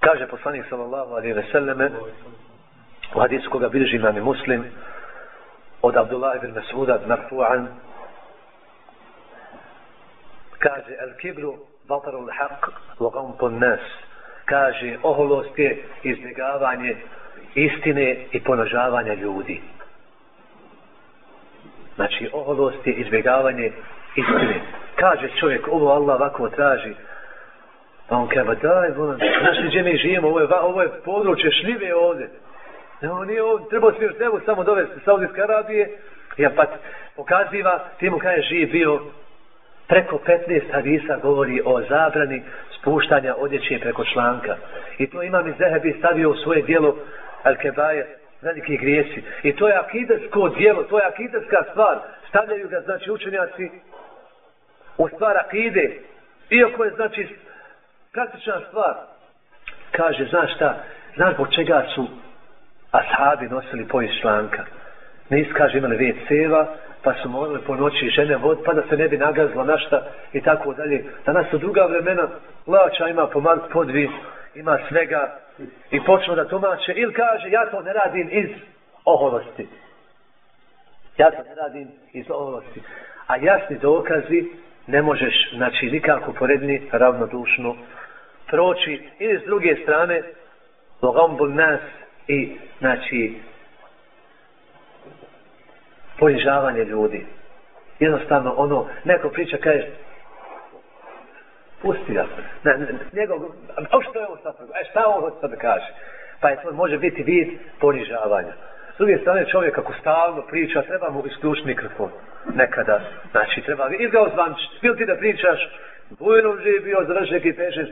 kaže poslanik sallallahu alaihi ve selleme u hadisu koga bilži imam muslim od Abdullah ibn Mas'uda marfu'an kaže al kibru bataru haq wa gampu nas. Kaže oholost je izbjegavanje istine i ponožavanja ljudi. Znači, oholost je izbjegavanje istine. Kaže čovjek, ovo Allah ovako traži. A on kaže, daj, volam, znaš gdje mi živimo, ovo je, ovo je područje šljive ovdje. No, nije ovdje, treba se još nebu samo dovesti Saudijske Arabije. Ja pa pokaziva, ti mu kaže, živ bio preko 15 hadisa govori o zabrani spuštanja odjeće preko članka. I to imam iz Zehebi stavio u svoje dijelo Al-Kebaje, veliki grijesi. I to je akidesko dijelo, to je akideska stvar. Stavljaju ga, znači, učenjaci u stvar akide. Iako je, znači, praktična stvar. Kaže, znaš šta, znaš po čega su ashabi nosili pojiz članka. Ne iskaže imali vijet seva, pa su morali po noći žene vod, pa da se ne bi nagazlo našta i tako dalje. Danas su druga vremena, lača ima pomag podvis, ima svega i počnu da tumače ili kaže ja to ne radim iz oholosti. Ja to ne radim iz oholosti. A jasni dokazi ne možeš, znači, nikako poredni ravnodušno proći ili s druge strane logambul nas i, znači, ponižavanje ljudi. Jednostavno, ono, neko priča, kaže, pusti ga. Ne, ne, njegov, a što je ovo sad? E, šta ovo sad kaže? Pa je to može biti vid ponižavanja. S druge strane, čovjek ako stalno priča, treba mu isključiti mikrofon. Nekada. Znači, treba ili ga ozvančiti. ili ti da pričaš, Bujnom živi bio završnik i pežeš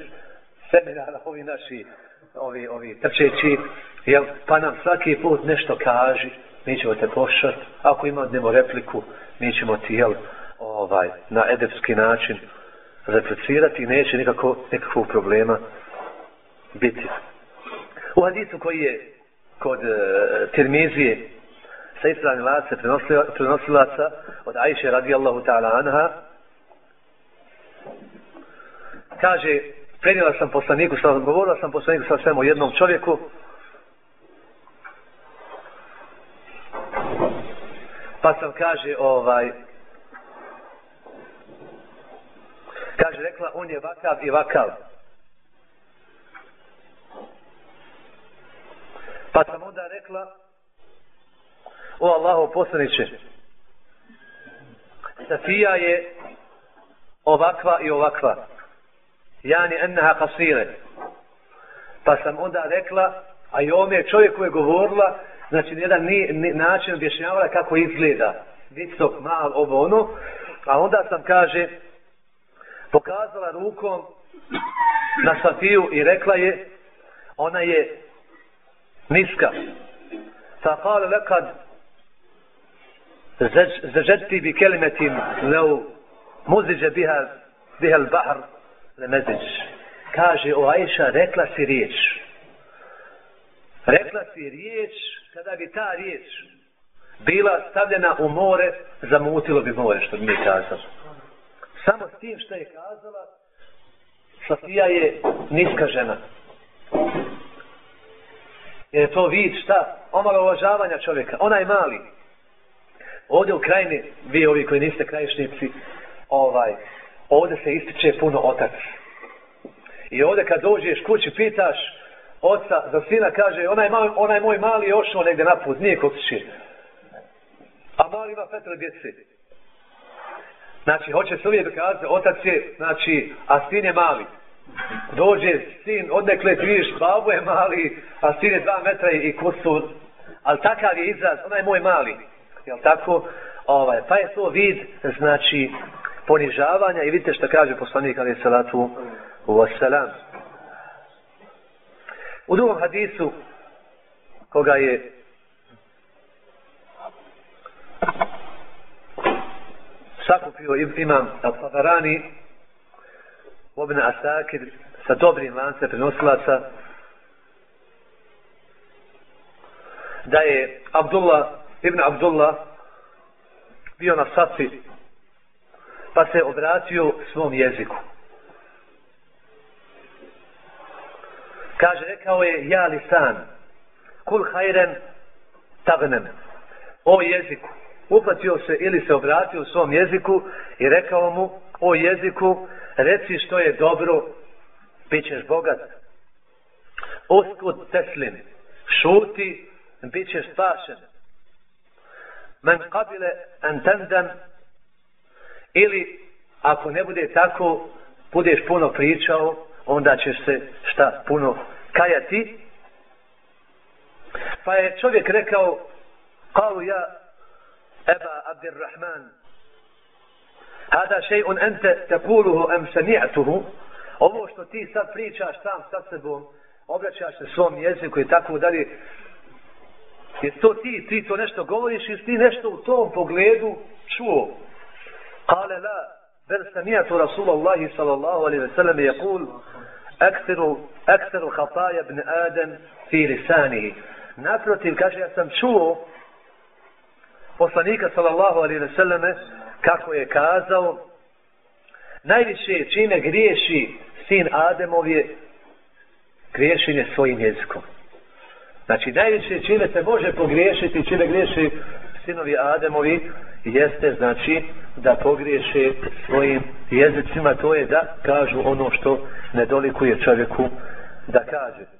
seminara, ovi naši, ovi, ovi trčeći, jel, pa nam svaki put nešto kaži, mi ćemo te pošat, ako ima repliku, mi ćemo ti, jel, ovaj, na edepski način replicirati i neće nikako, nikakvog problema biti. U hadisu koji je kod e, Tirmizije sa ispravnim lace prenosilaca od Ajše radijallahu ta'ala anha kaže prenijela sam poslaniku sam govorila sam poslaniku sa svemu jednom čovjeku pa sam kaže ovaj Kaže, rekla, on je vakav i vakav. Pa sam onda rekla, o Allaho poslaniće, Safija je ovakva i ovakva. Jani enneha kasire. Pa sam onda rekla, a i ovome čovjek koji je govorila, znači jedan ni, ni, način objašnjavala kako izgleda. Visok, mal, ovo ono. A onda sam, kaže, pokazala rukom na Safiju i rekla je, ona je niska. Fa kale lekad zađeti bi kelimetim leu muziđe biha biha l-bahr le. Kaže o Ajša, rekla si riječ. Rekla si riječ, kada bi ta riječ bila stavljena u more, zamutilo bi more, što bi mi kazali. Samo s tim što je kazala, Safija je niska žena. Jer je to vid šta? Omalo uvažavanja čovjeka. Ona je mali. Ovdje u krajini, vi ovi koji niste krajišnici, ovaj, ovdje se ističe puno otac. I ovdje kad dođeš kući, pitaš oca za sina, kaže, onaj, mali, onaj moj mali je ošao negdje na put, nije kod kući. A mali ima petra djece. Znači, hoće se uvijek dokazati, otac je, znači, a sin je mali. Dođe sin, odnekle ti vidiš, babu je mali, a sin je dva metra i kusur. Ali takav je izraz, onaj moj mali. Jel tako? Ovaj, pa je to vid, znači, ponižavanja i vidite što kaže poslanik ali salatu wasalam. U drugom hadisu koga je sakupio imam al-Fadarani Ibn Asakir sa dobrim lance prenosilaca da je Abdullah ibn Abdullah bio na safi pa se obratio svom jeziku. Kaže, rekao je, ja li san, kul hajren tagnem, o jeziku. Upatio se ili se obratio u svom jeziku i rekao mu, o jeziku, reci što je dobro, bit ćeš bogat. Oskud teslim, šuti, bit ćeš spašen. Men kabile entendem, ili ako ne bude tako, budeš puno pričao, onda ćeš se šta puno kajati. Pa je čovjek rekao, kao ja, Eba Abdirrahman, hada še'un ente tekuluhu em sami'atuhu, ovo što ti sad pričaš sam sa sebom, obraćaš se svom jeziku i tako dalje, je to ti, ti to nešto govoriš i ti nešto u tom pogledu čuo. Kale la, bel sami'atu Rasulallahi sallallahu alaihi ve sellem يقول أكثر أكثر خطايا ابن آدم في لسانه naprotiv kaže ja sam čuo poslanika sallallahu alaihi ve selleme kako je kazao najviše čime griješi sin Ademov je griješenje svojim jezikom. Znači najviše čime se može pogriješiti, čime griješi sinovi Ademovi, jeste znači da pogriješe svojim jezicima, to je da kažu ono što nedolikuje čovjeku da kaže.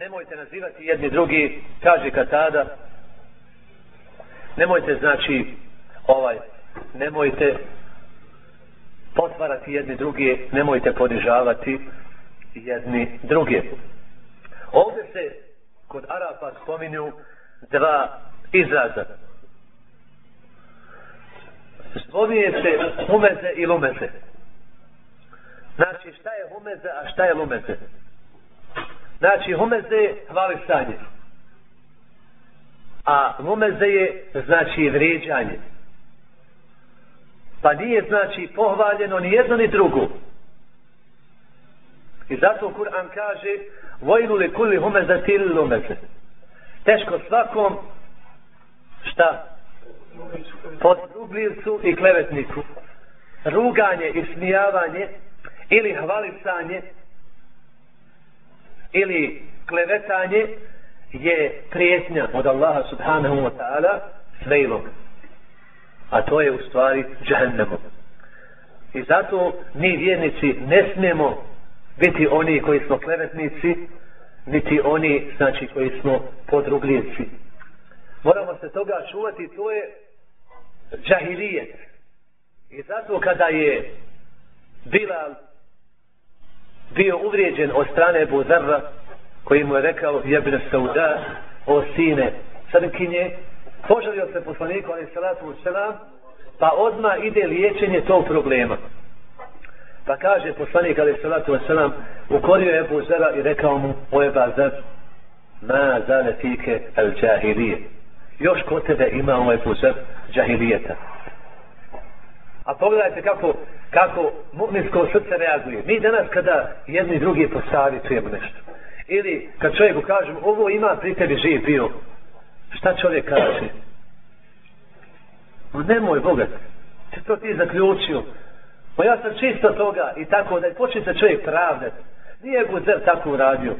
Nemojte nazivati jedni drugi, kaže Katada, nemojte znači ovaj, nemojte potvarati jedni drugi, nemojte ponižavati jedni druge. Ovdje se kod Arapa spominju dva izraza. Spominje se humeze i lumeze. Znači šta je humeze, a šta je lumeze? Znači humeze je hvalisanje. A humeze je znači vrijeđanje. Pa nije znači pohvaljeno ni jedno ni drugo. I zato Kur'an kaže vojnu li kuli humeze til lumeze. Teško svakom šta? Pod i klevetniku. Ruganje i smijavanje ili hvalisanje ili klevetanje je prijetnja od Allaha subhanahu wa ta'ala svejlog. a to je u stvari džahennemu. I zato mi vjernici ne smijemo biti oni koji smo klevetnici, niti oni, znači, koji smo podruglici. Moramo se toga čuvati, to je džahilijet. I zato kada je Bilal bio uvrijeđen od strane Buzarra, koji mu je rekao, jebne sauda, o sine, crnkinje, poželio se poslaniku, ali salatu selam, pa odma ide liječenje tog problema. Pa kaže poslanik, ali salatu selam, ukorio je Ebu Zara i rekao mu, o Eba Zar ma zale fike al džahilije. Još kod tebe ima ovaj Zar džahilijeta. A pogledajte kako, kako mu'minsko srce reaguje. Mi danas kada jedni drugi posavitujemo nešto. Ili kad čovjeku kažemo, ovo ima pri tebi živ bio. Šta čovjek kaže? No nemoj bogat. Ti to ti zaključio. Pa ja sam čisto toga i tako da počne se čovjek pravdat. Nije Guzer tako uradio.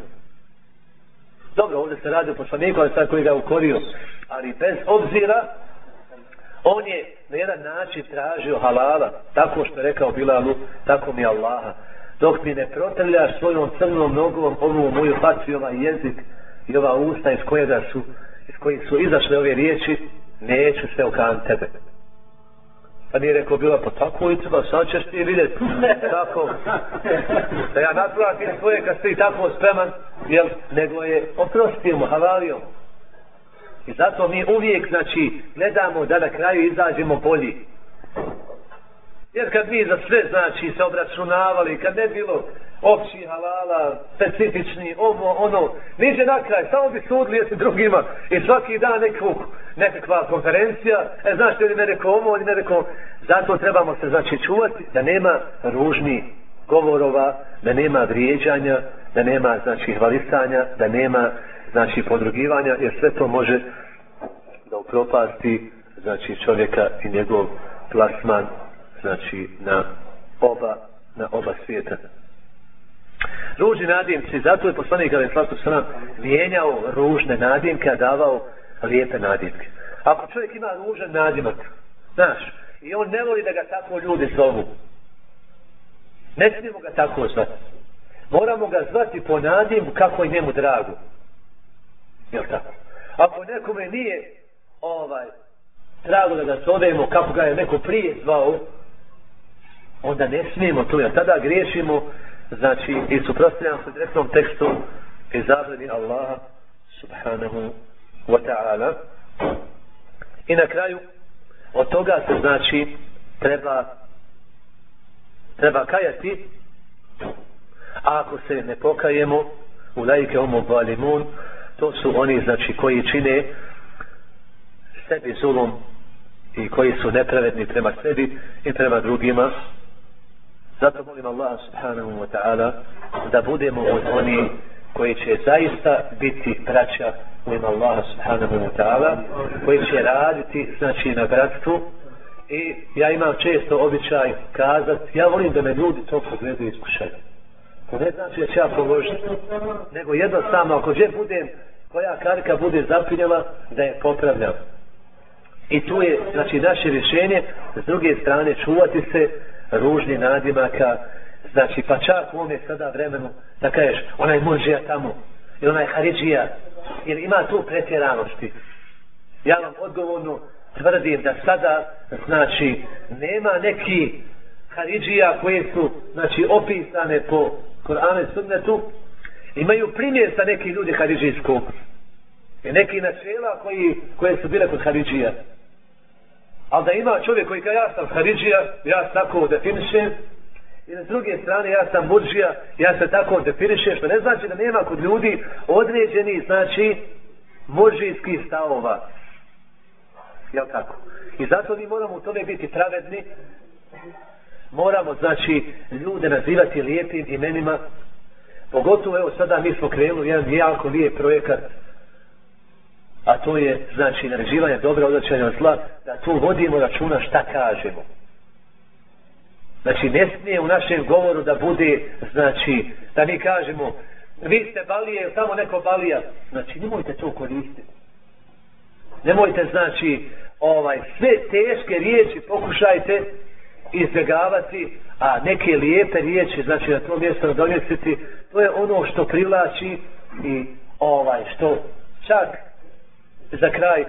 Dobro, ovdje se radi o poslaniku, ali sad koji ga ukorio. Ali bez obzira, on je na jedan način tražio halala, tako što je rekao Bilalu, tako mi Allaha. Dok mi ne protrljaš svojom crnom nogom ovu moju facu i ovaj jezik i ova usta iz kojega su, iz kojih su izašle ove riječi, neću se okan tebe. Pa nije rekao bila, pa tako i treba, sad ćeš ti vidjeti. tako. Da ja napravim svoje kad si tako spreman, jel, nego je oprostio mu, havalio. I zato mi uvijek, znači, ne damo da na kraju izađemo bolji. Jer kad mi za sve, znači, se obračunavali, kad ne bilo opći halala, specifični, ovo, ono, niđe na kraj, samo bi sudili jesi drugima i svaki dan neku, nekakva konferencija, e, znaš, ti ne rekao ovo, ne rekao, zato trebamo se, znači, čuvati da nema ružni govorova, da nema vrijeđanja, da nema, znači, hvalisanja, da nema, znači podrugivanja, jer sve to može da upropasti znači čovjeka i njegov plasman znači na oba na oba svijeta. Ružni nadimci, zato je poslanik Ali Slavu Sram mijenjao ružne nadimke, a davao lijepe nadimke. Ako čovjek ima ružan nadimak, znaš, i on ne voli da ga tako ljudi zovu, ne smijemo ga tako zvati. Moramo ga zvati po nadimku kako je njemu drago. Jel tako? Ako nekome nije ovaj drago da ga zovemo kako ga je neko prije zvao, onda ne smijemo to, jer tada griješimo, znači, i suprostavljamo se direktnom tekstu i zabrani Allaha subhanahu wa ta'ala. I na kraju, od toga se znači treba treba kajati a ako se ne pokajemo u lajke omo valimun to su oni znači koji čine sebi zulom i koji su nepravedni prema sebi i prema drugima. Zato molim Allah subhanahu wa ta'ala da budemo od oni koji će zaista biti braća u ime Allaha subhanahu wa ta'ala koji će raditi znači na bratstvu. I ja imam često običaj kazat ja volim da me ljudi to pogledaju i iskušaju To ne znači da će ja položiti. Nego jednostavno, ako gdje budem, koja karika bude zapinjala, da je popravljam. I tu je, znači, naše rješenje, s druge strane, čuvati se ružni nadimaka, znači, pa čak u ovome sada vremenu, da kažeš, onaj muđija tamo, ili onaj haridžija, jer ima tu pretjeranosti. Ja vam odgovorno tvrdim da sada, znači, nema neki haridžija koje su, znači, opisane po Kur'anu i sunnetu, imaju primjer sa neki ljudi hadidžijsku. I neki načela koji, koje su bile kod hadidžija. Ali da ima čovjek koji kaže ja sam hadidžija, ja tako definišem, i na druge strane ja sam murđija, ja se tako definišem, što ne znači da nema kod ljudi određeni, znači, muržijski stavova. Jel tako? I zato mi moramo u tome biti pravedni, moramo znači ljude nazivati lijepim imenima. Pogotovo evo sada mi smo krenuli jedan jako lijep projekat a to je znači naređivanje dobra odrećanja od zla da tu vodimo računa šta kažemo. Znači ne smije u našem govoru da bude znači da mi kažemo vi ste balije tamo neko balija? Znači nemojte to koristiti. Nemojte znači ovaj, sve teške riječi pokušajte izbjegavati, a neke lijepe riječi, znači na to mjesto donesiti, to je ono što privlači i ovaj, što čak za kraj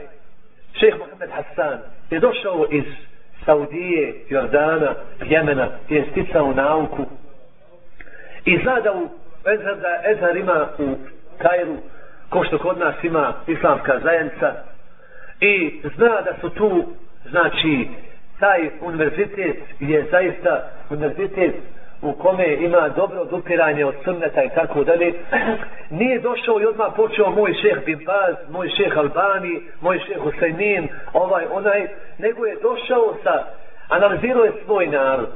šeh Mohamed Hassan je došao iz Saudije, Jordana, Jemena, je sticao nauku i zna da u Ezar, da Ezar ima u Kairu, ko što kod nas ima islamska zajednica, i zna da su tu, znači, taj univerzitet je zaista univerzitet u kome ima dobro odupiranje od sunneta i tako dalje, nije došao i odmah počeo moj šeh Bin Baz, moj šeh Albani, moj šeh Husaynin, ovaj, onaj, nego je došao sa, analizirao je svoj narod.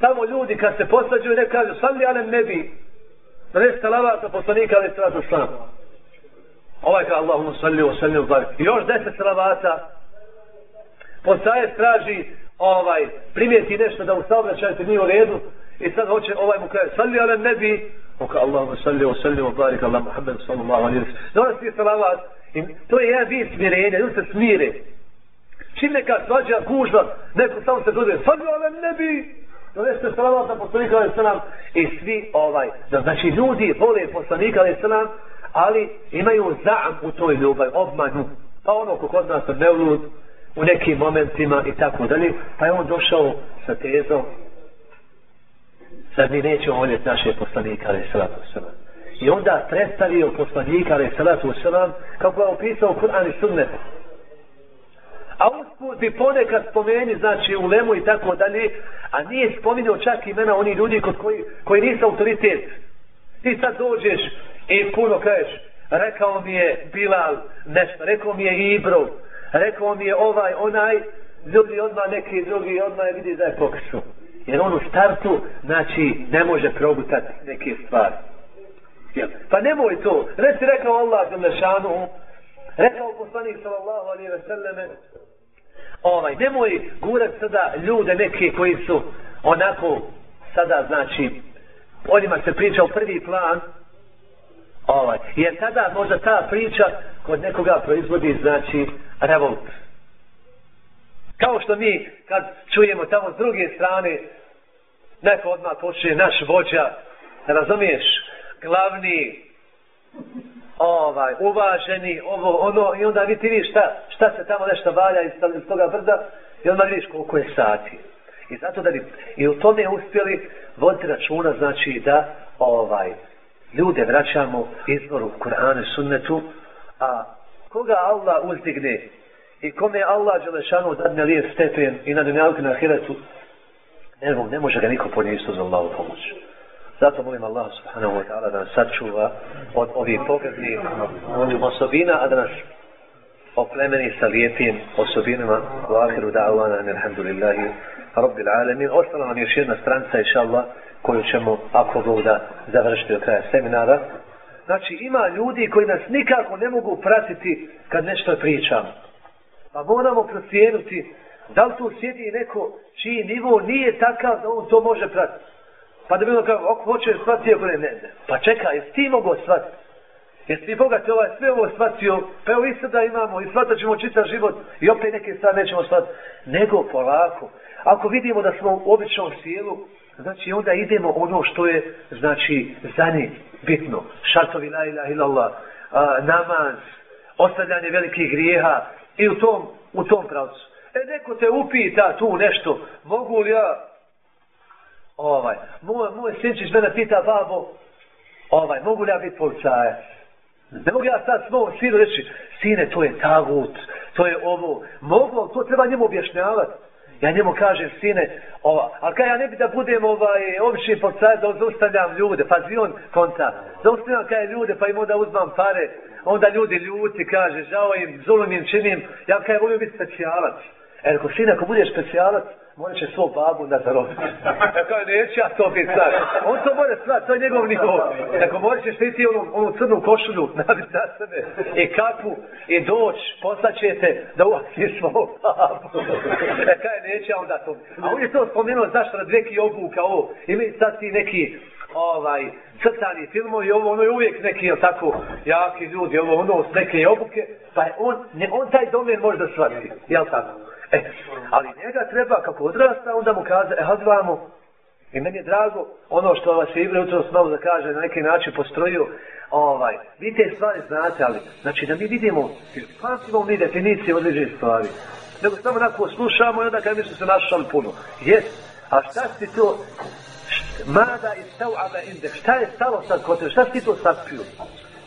Tamo ljudi kad se posađuju ne kažu, salli alem nebi, res salavata poslanika ali sratu sam. Ovaj ka Allahumma salli wa salli wa. Još deset salavata, Policajac traži, ovaj, primijeti nešto da u saobraćaju nije u redu, I sad hoće ovaj mu kaže, salli ala nebi, oka Allahumma salli wa salli wa barik Allah Muhammed sallallahu alaihi wa sallam. Dobro si salavat. I to je jedan vid smirenja, ljudi se smire. Čim neka svađa, gužva, neko samo se bude, salli ala nebi, doneste salavat na poslanika alaihi sallam. I svi ovaj, da znači ljudi vole poslanika alaihi sallam, ali imaju zaam u toj ljubav, obmanu. Pa ono ko kod nas ne u nekim momentima i tako dalje, pa je on došao sa tezom sad mi nećemo voljeti naše poslanika, ali salatu wasalam. I onda predstavio poslanika, ali salatu wasalam, kako je opisao Kur'an i sunnet. A usput bi ponekad spomeni, znači u lemu i tako dalje, a nije spominio čak imena oni ljudi kod koji, koji nisu autoritet. Ti sad dođeš i puno kažeš, rekao mi je Bilal nešto, rekao mi je Ibro, rekao mi je ovaj, onaj, ljudi odmah neki drugi, odmah vidi da je pokresu. Jer on u startu, znači, ne može progutati neke stvari. Jel? Pa nemoj to. Reci rekao Allah za lešanu, rekao poslanik sallallahu alaihi ve selleme, ovaj, nemoj gurat sada ljude neke koji su onako sada, znači, o njima se priča u prvi plan, ovaj, jer tada možda ta priča kod nekoga proizvodi, znači, revolt. Kao što mi, kad čujemo tamo s druge strane, neko odmah počne naš vođa, razumiješ, glavni, ovaj, uvaženi, ovo, ono, i onda vi ti vidiš šta, šta se tamo nešto valja iz, iz toga brda, i onda vidiš koliko je sati. I zato da bi, i u tome uspjeli voditi računa, znači da, ovaj, ljude vraćamo izvoru Kur'anu sunnetu, a koga Allah uzdigne i kome Allah Đelešanu dadne lijep stepen i na dunjalku na ahiretu, ne, ne može ga niko ponijesti za Allahu pomoć. Zato molim Allah subhanahu wa ta'ala da nas sačuva od ovih pogrednih osobina, a da nas oplemeni sa lijepim osobinama u ahiru da'wana, alhamdulillahi, rabbil alamin. Ostala nam još jedna stranca, inša Allah, koju ćemo, ako Bog da, završiti do kraja seminara. Znači, ima ljudi koji nas nikako ne mogu pratiti kad nešto pričamo. Pa moramo procijenuti da li tu sjedi neko čiji nivo nije takav da on to može pratiti. Pa da bi ono kao, ako hoće shvatiti, ako ne, ne, ne. Pa čekaj, jesi ti mogo shvatiti? Jesi ti bogati ovaj sve ovo shvatio? Pa evo i sada imamo i shvatat ćemo čitav život i opet neke stvari nećemo shvatiti. Nego polako. Ako vidimo da smo u običnom sjelu, znači onda idemo ono što je, znači, za ne bitno. Šartovi la ilaha illallah, a, namaz, ostavljanje velikih grijeha i u tom, u tom pravcu. E neko te upita tu nešto, mogu li ja, ovaj, moj, moj sinčić mene pita babo, ovaj, mogu li ja biti policajac? Ne mogu ja sad svom sinu reći, sine, to je tagut, to je ovo, mogu, to treba njemu objašnjavati. Ja njemu kažem, sine, ova, ali kaj ja ne bi da budem ovaj, opći policajac da zaustavljam ljude, pa zvi on konta, zaustavljam kaj ljude, pa im onda uzmam pare, onda ljudi ljuti, kaže, žao im, zulum im činim, ja kaj volim biti specijalac. E, rekao, sine, ako budeš specijalac, morat će svog babu da zarobiti. Rekao, neću ja to biti sad. On to mora sad, to je njegov nivo. Rekao, morat ćeš ti onu, onu crnu košulju, nabiti na sebe, i kapu, i doć, poslaćete da uvaki svog babu. Rekao, neću ja onda to. A on je to spomenuo, zašto na dveki obuka, ovo, imaju sad ti neki, ovaj, crtani filmovi, ovo ono je uvijek neki, jel tako, jaki ljudi, ovo ono, s neke obuke, pa je on, ne, on taj domen može da shvati, jel tako? E, ali njega treba, kako odrasta, onda mu kaže, e, hajde vamo, I meni je drago ono što vas je Ibra utro malo da kaže na neki način postrojio. Ovaj, vi te stvari znate, ali znači da mi vidimo, pamtimo mi definicije određenih stvari. Nego samo onako slušamo i onda kad mi smo se našali puno. Jes, a šta si to, mada i stav aga indek, šta je stalo sad kod tebe, šta si to sakpio?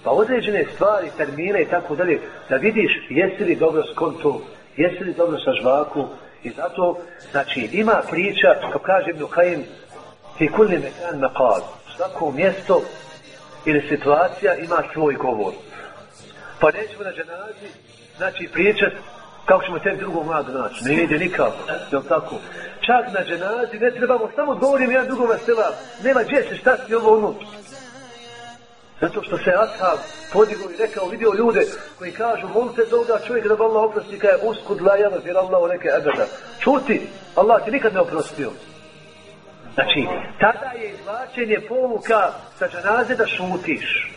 Pa određene stvari, termine i tako dalje, da vidiš jesi li dobro skonto, jesi li dobro sa žvaku, i zato, znači, ima priča, kao kaže Ibn Kajim, fi kulli mekan maqal. Svako mjesto ili situacija ima svoj govor. Pa nećemo na dženazi, znači pričat kako ćemo tebi drugog mladu naći. Ne ide nikako. Jel tako? Čak na dženazi ne trebamo, samo govorim jedan drugom vesela. Nema gdje se šta si ovo ono. Zato što se Ashab podigo i rekao, vidio ljude koji kažu, molite za ovoga čovjeka da Allah oprosti, kaj je uskud lajana, jer Allah reke ebeda. Čuti, Allah ti nikad ne oprostio. Znači, tada je izvlačenje povuka sa džanaze da šutiš.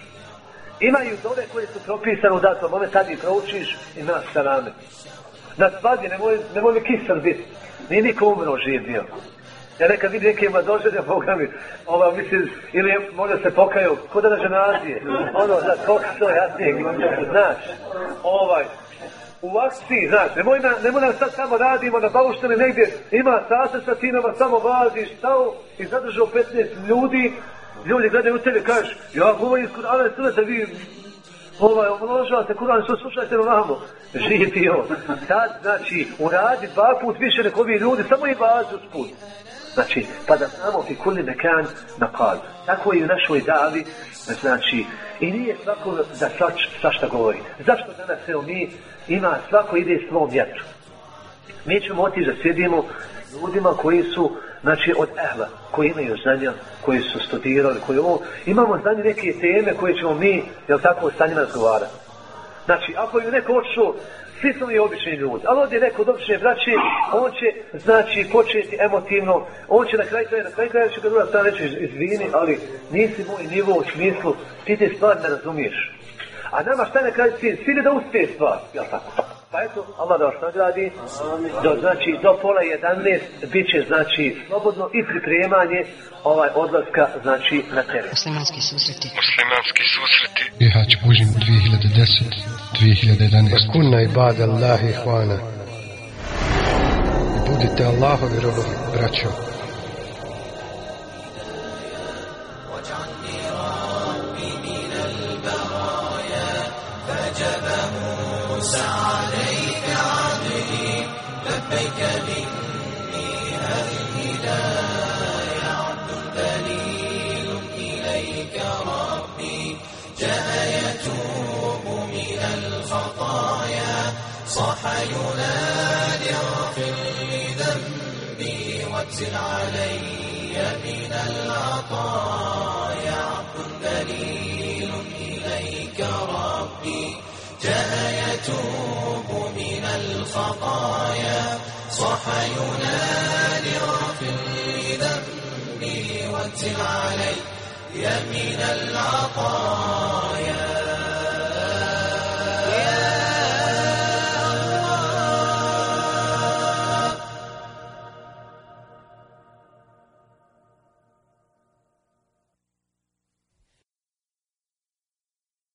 Imaju dove koje su propisane u datom, ove sad i proučiš i nas sa. Na svadje nemoj, nemoj mi kisar biti. Nije niko umro živ bio. Ja nekad vidim neke ima doželja, Boga mi, ova, mislim, ili je, možda se pokaju, ko da na ženazije, ono, da, koliko to jasnije, znaš, ovaj, u akciji, znaš, nemoj, na, nemoj nam sad samo radimo na bavuštini negdje, ima sase sa tinama, samo vaziš, stao i zadržao 15 ljudi, ljudi gledaju u tebe, kažeš, ja govorim iz Kur'ana sve da vi ovaj, omnožavate Kur'an, što slušajte na vamo. Živi on. Sad, znači, uradi dva put više nek ovi ljudi, samo i vazu sput. Znači, pa da znamo fi kulli mekan na. Tako i u našoj davi, znači, i nije svako da svač, svašta govori. Zašto danas evo mi ima, svako ide svom vjetru. Mi ćemo otići da sjedimo ljudima koji su, znači, od ehla, koji imaju znanja, koji su studirali, koji ovo, imamo znanje neke teme koje ćemo mi, jel tako, sa njima razgovarati. Znači, ako je neko odšao svi smo mi obični ljudi. Ali ovdje neko od obične braće, on će, znači, početi emotivno, on će na kraju kraja, na kraju kraja će ga druga strana reći, izvini, ali nisi moj nivo u smislu, ti te stvari ne razumiješ. A nama šta na kraju cilj? Cilj je da uspije stvar, jel tako? Pa eto, Allah da vas nagradi, do, znači, do pola 11 bit će, znači, slobodno i pripremanje ovaj odlaska, znači, na teren. Muslimanski susreti. Muslimanski susreti. Bihać Bužim 2010, 2011. Kunna i bad Allahi hvana. Budite Allahovi robovi, braćo. واجزل علي من العطايا عبد ذليل إليك ربي. جاء يتوب من الخطايا. صح ينادي اغفر ذنبي واجزل علي من العطايا.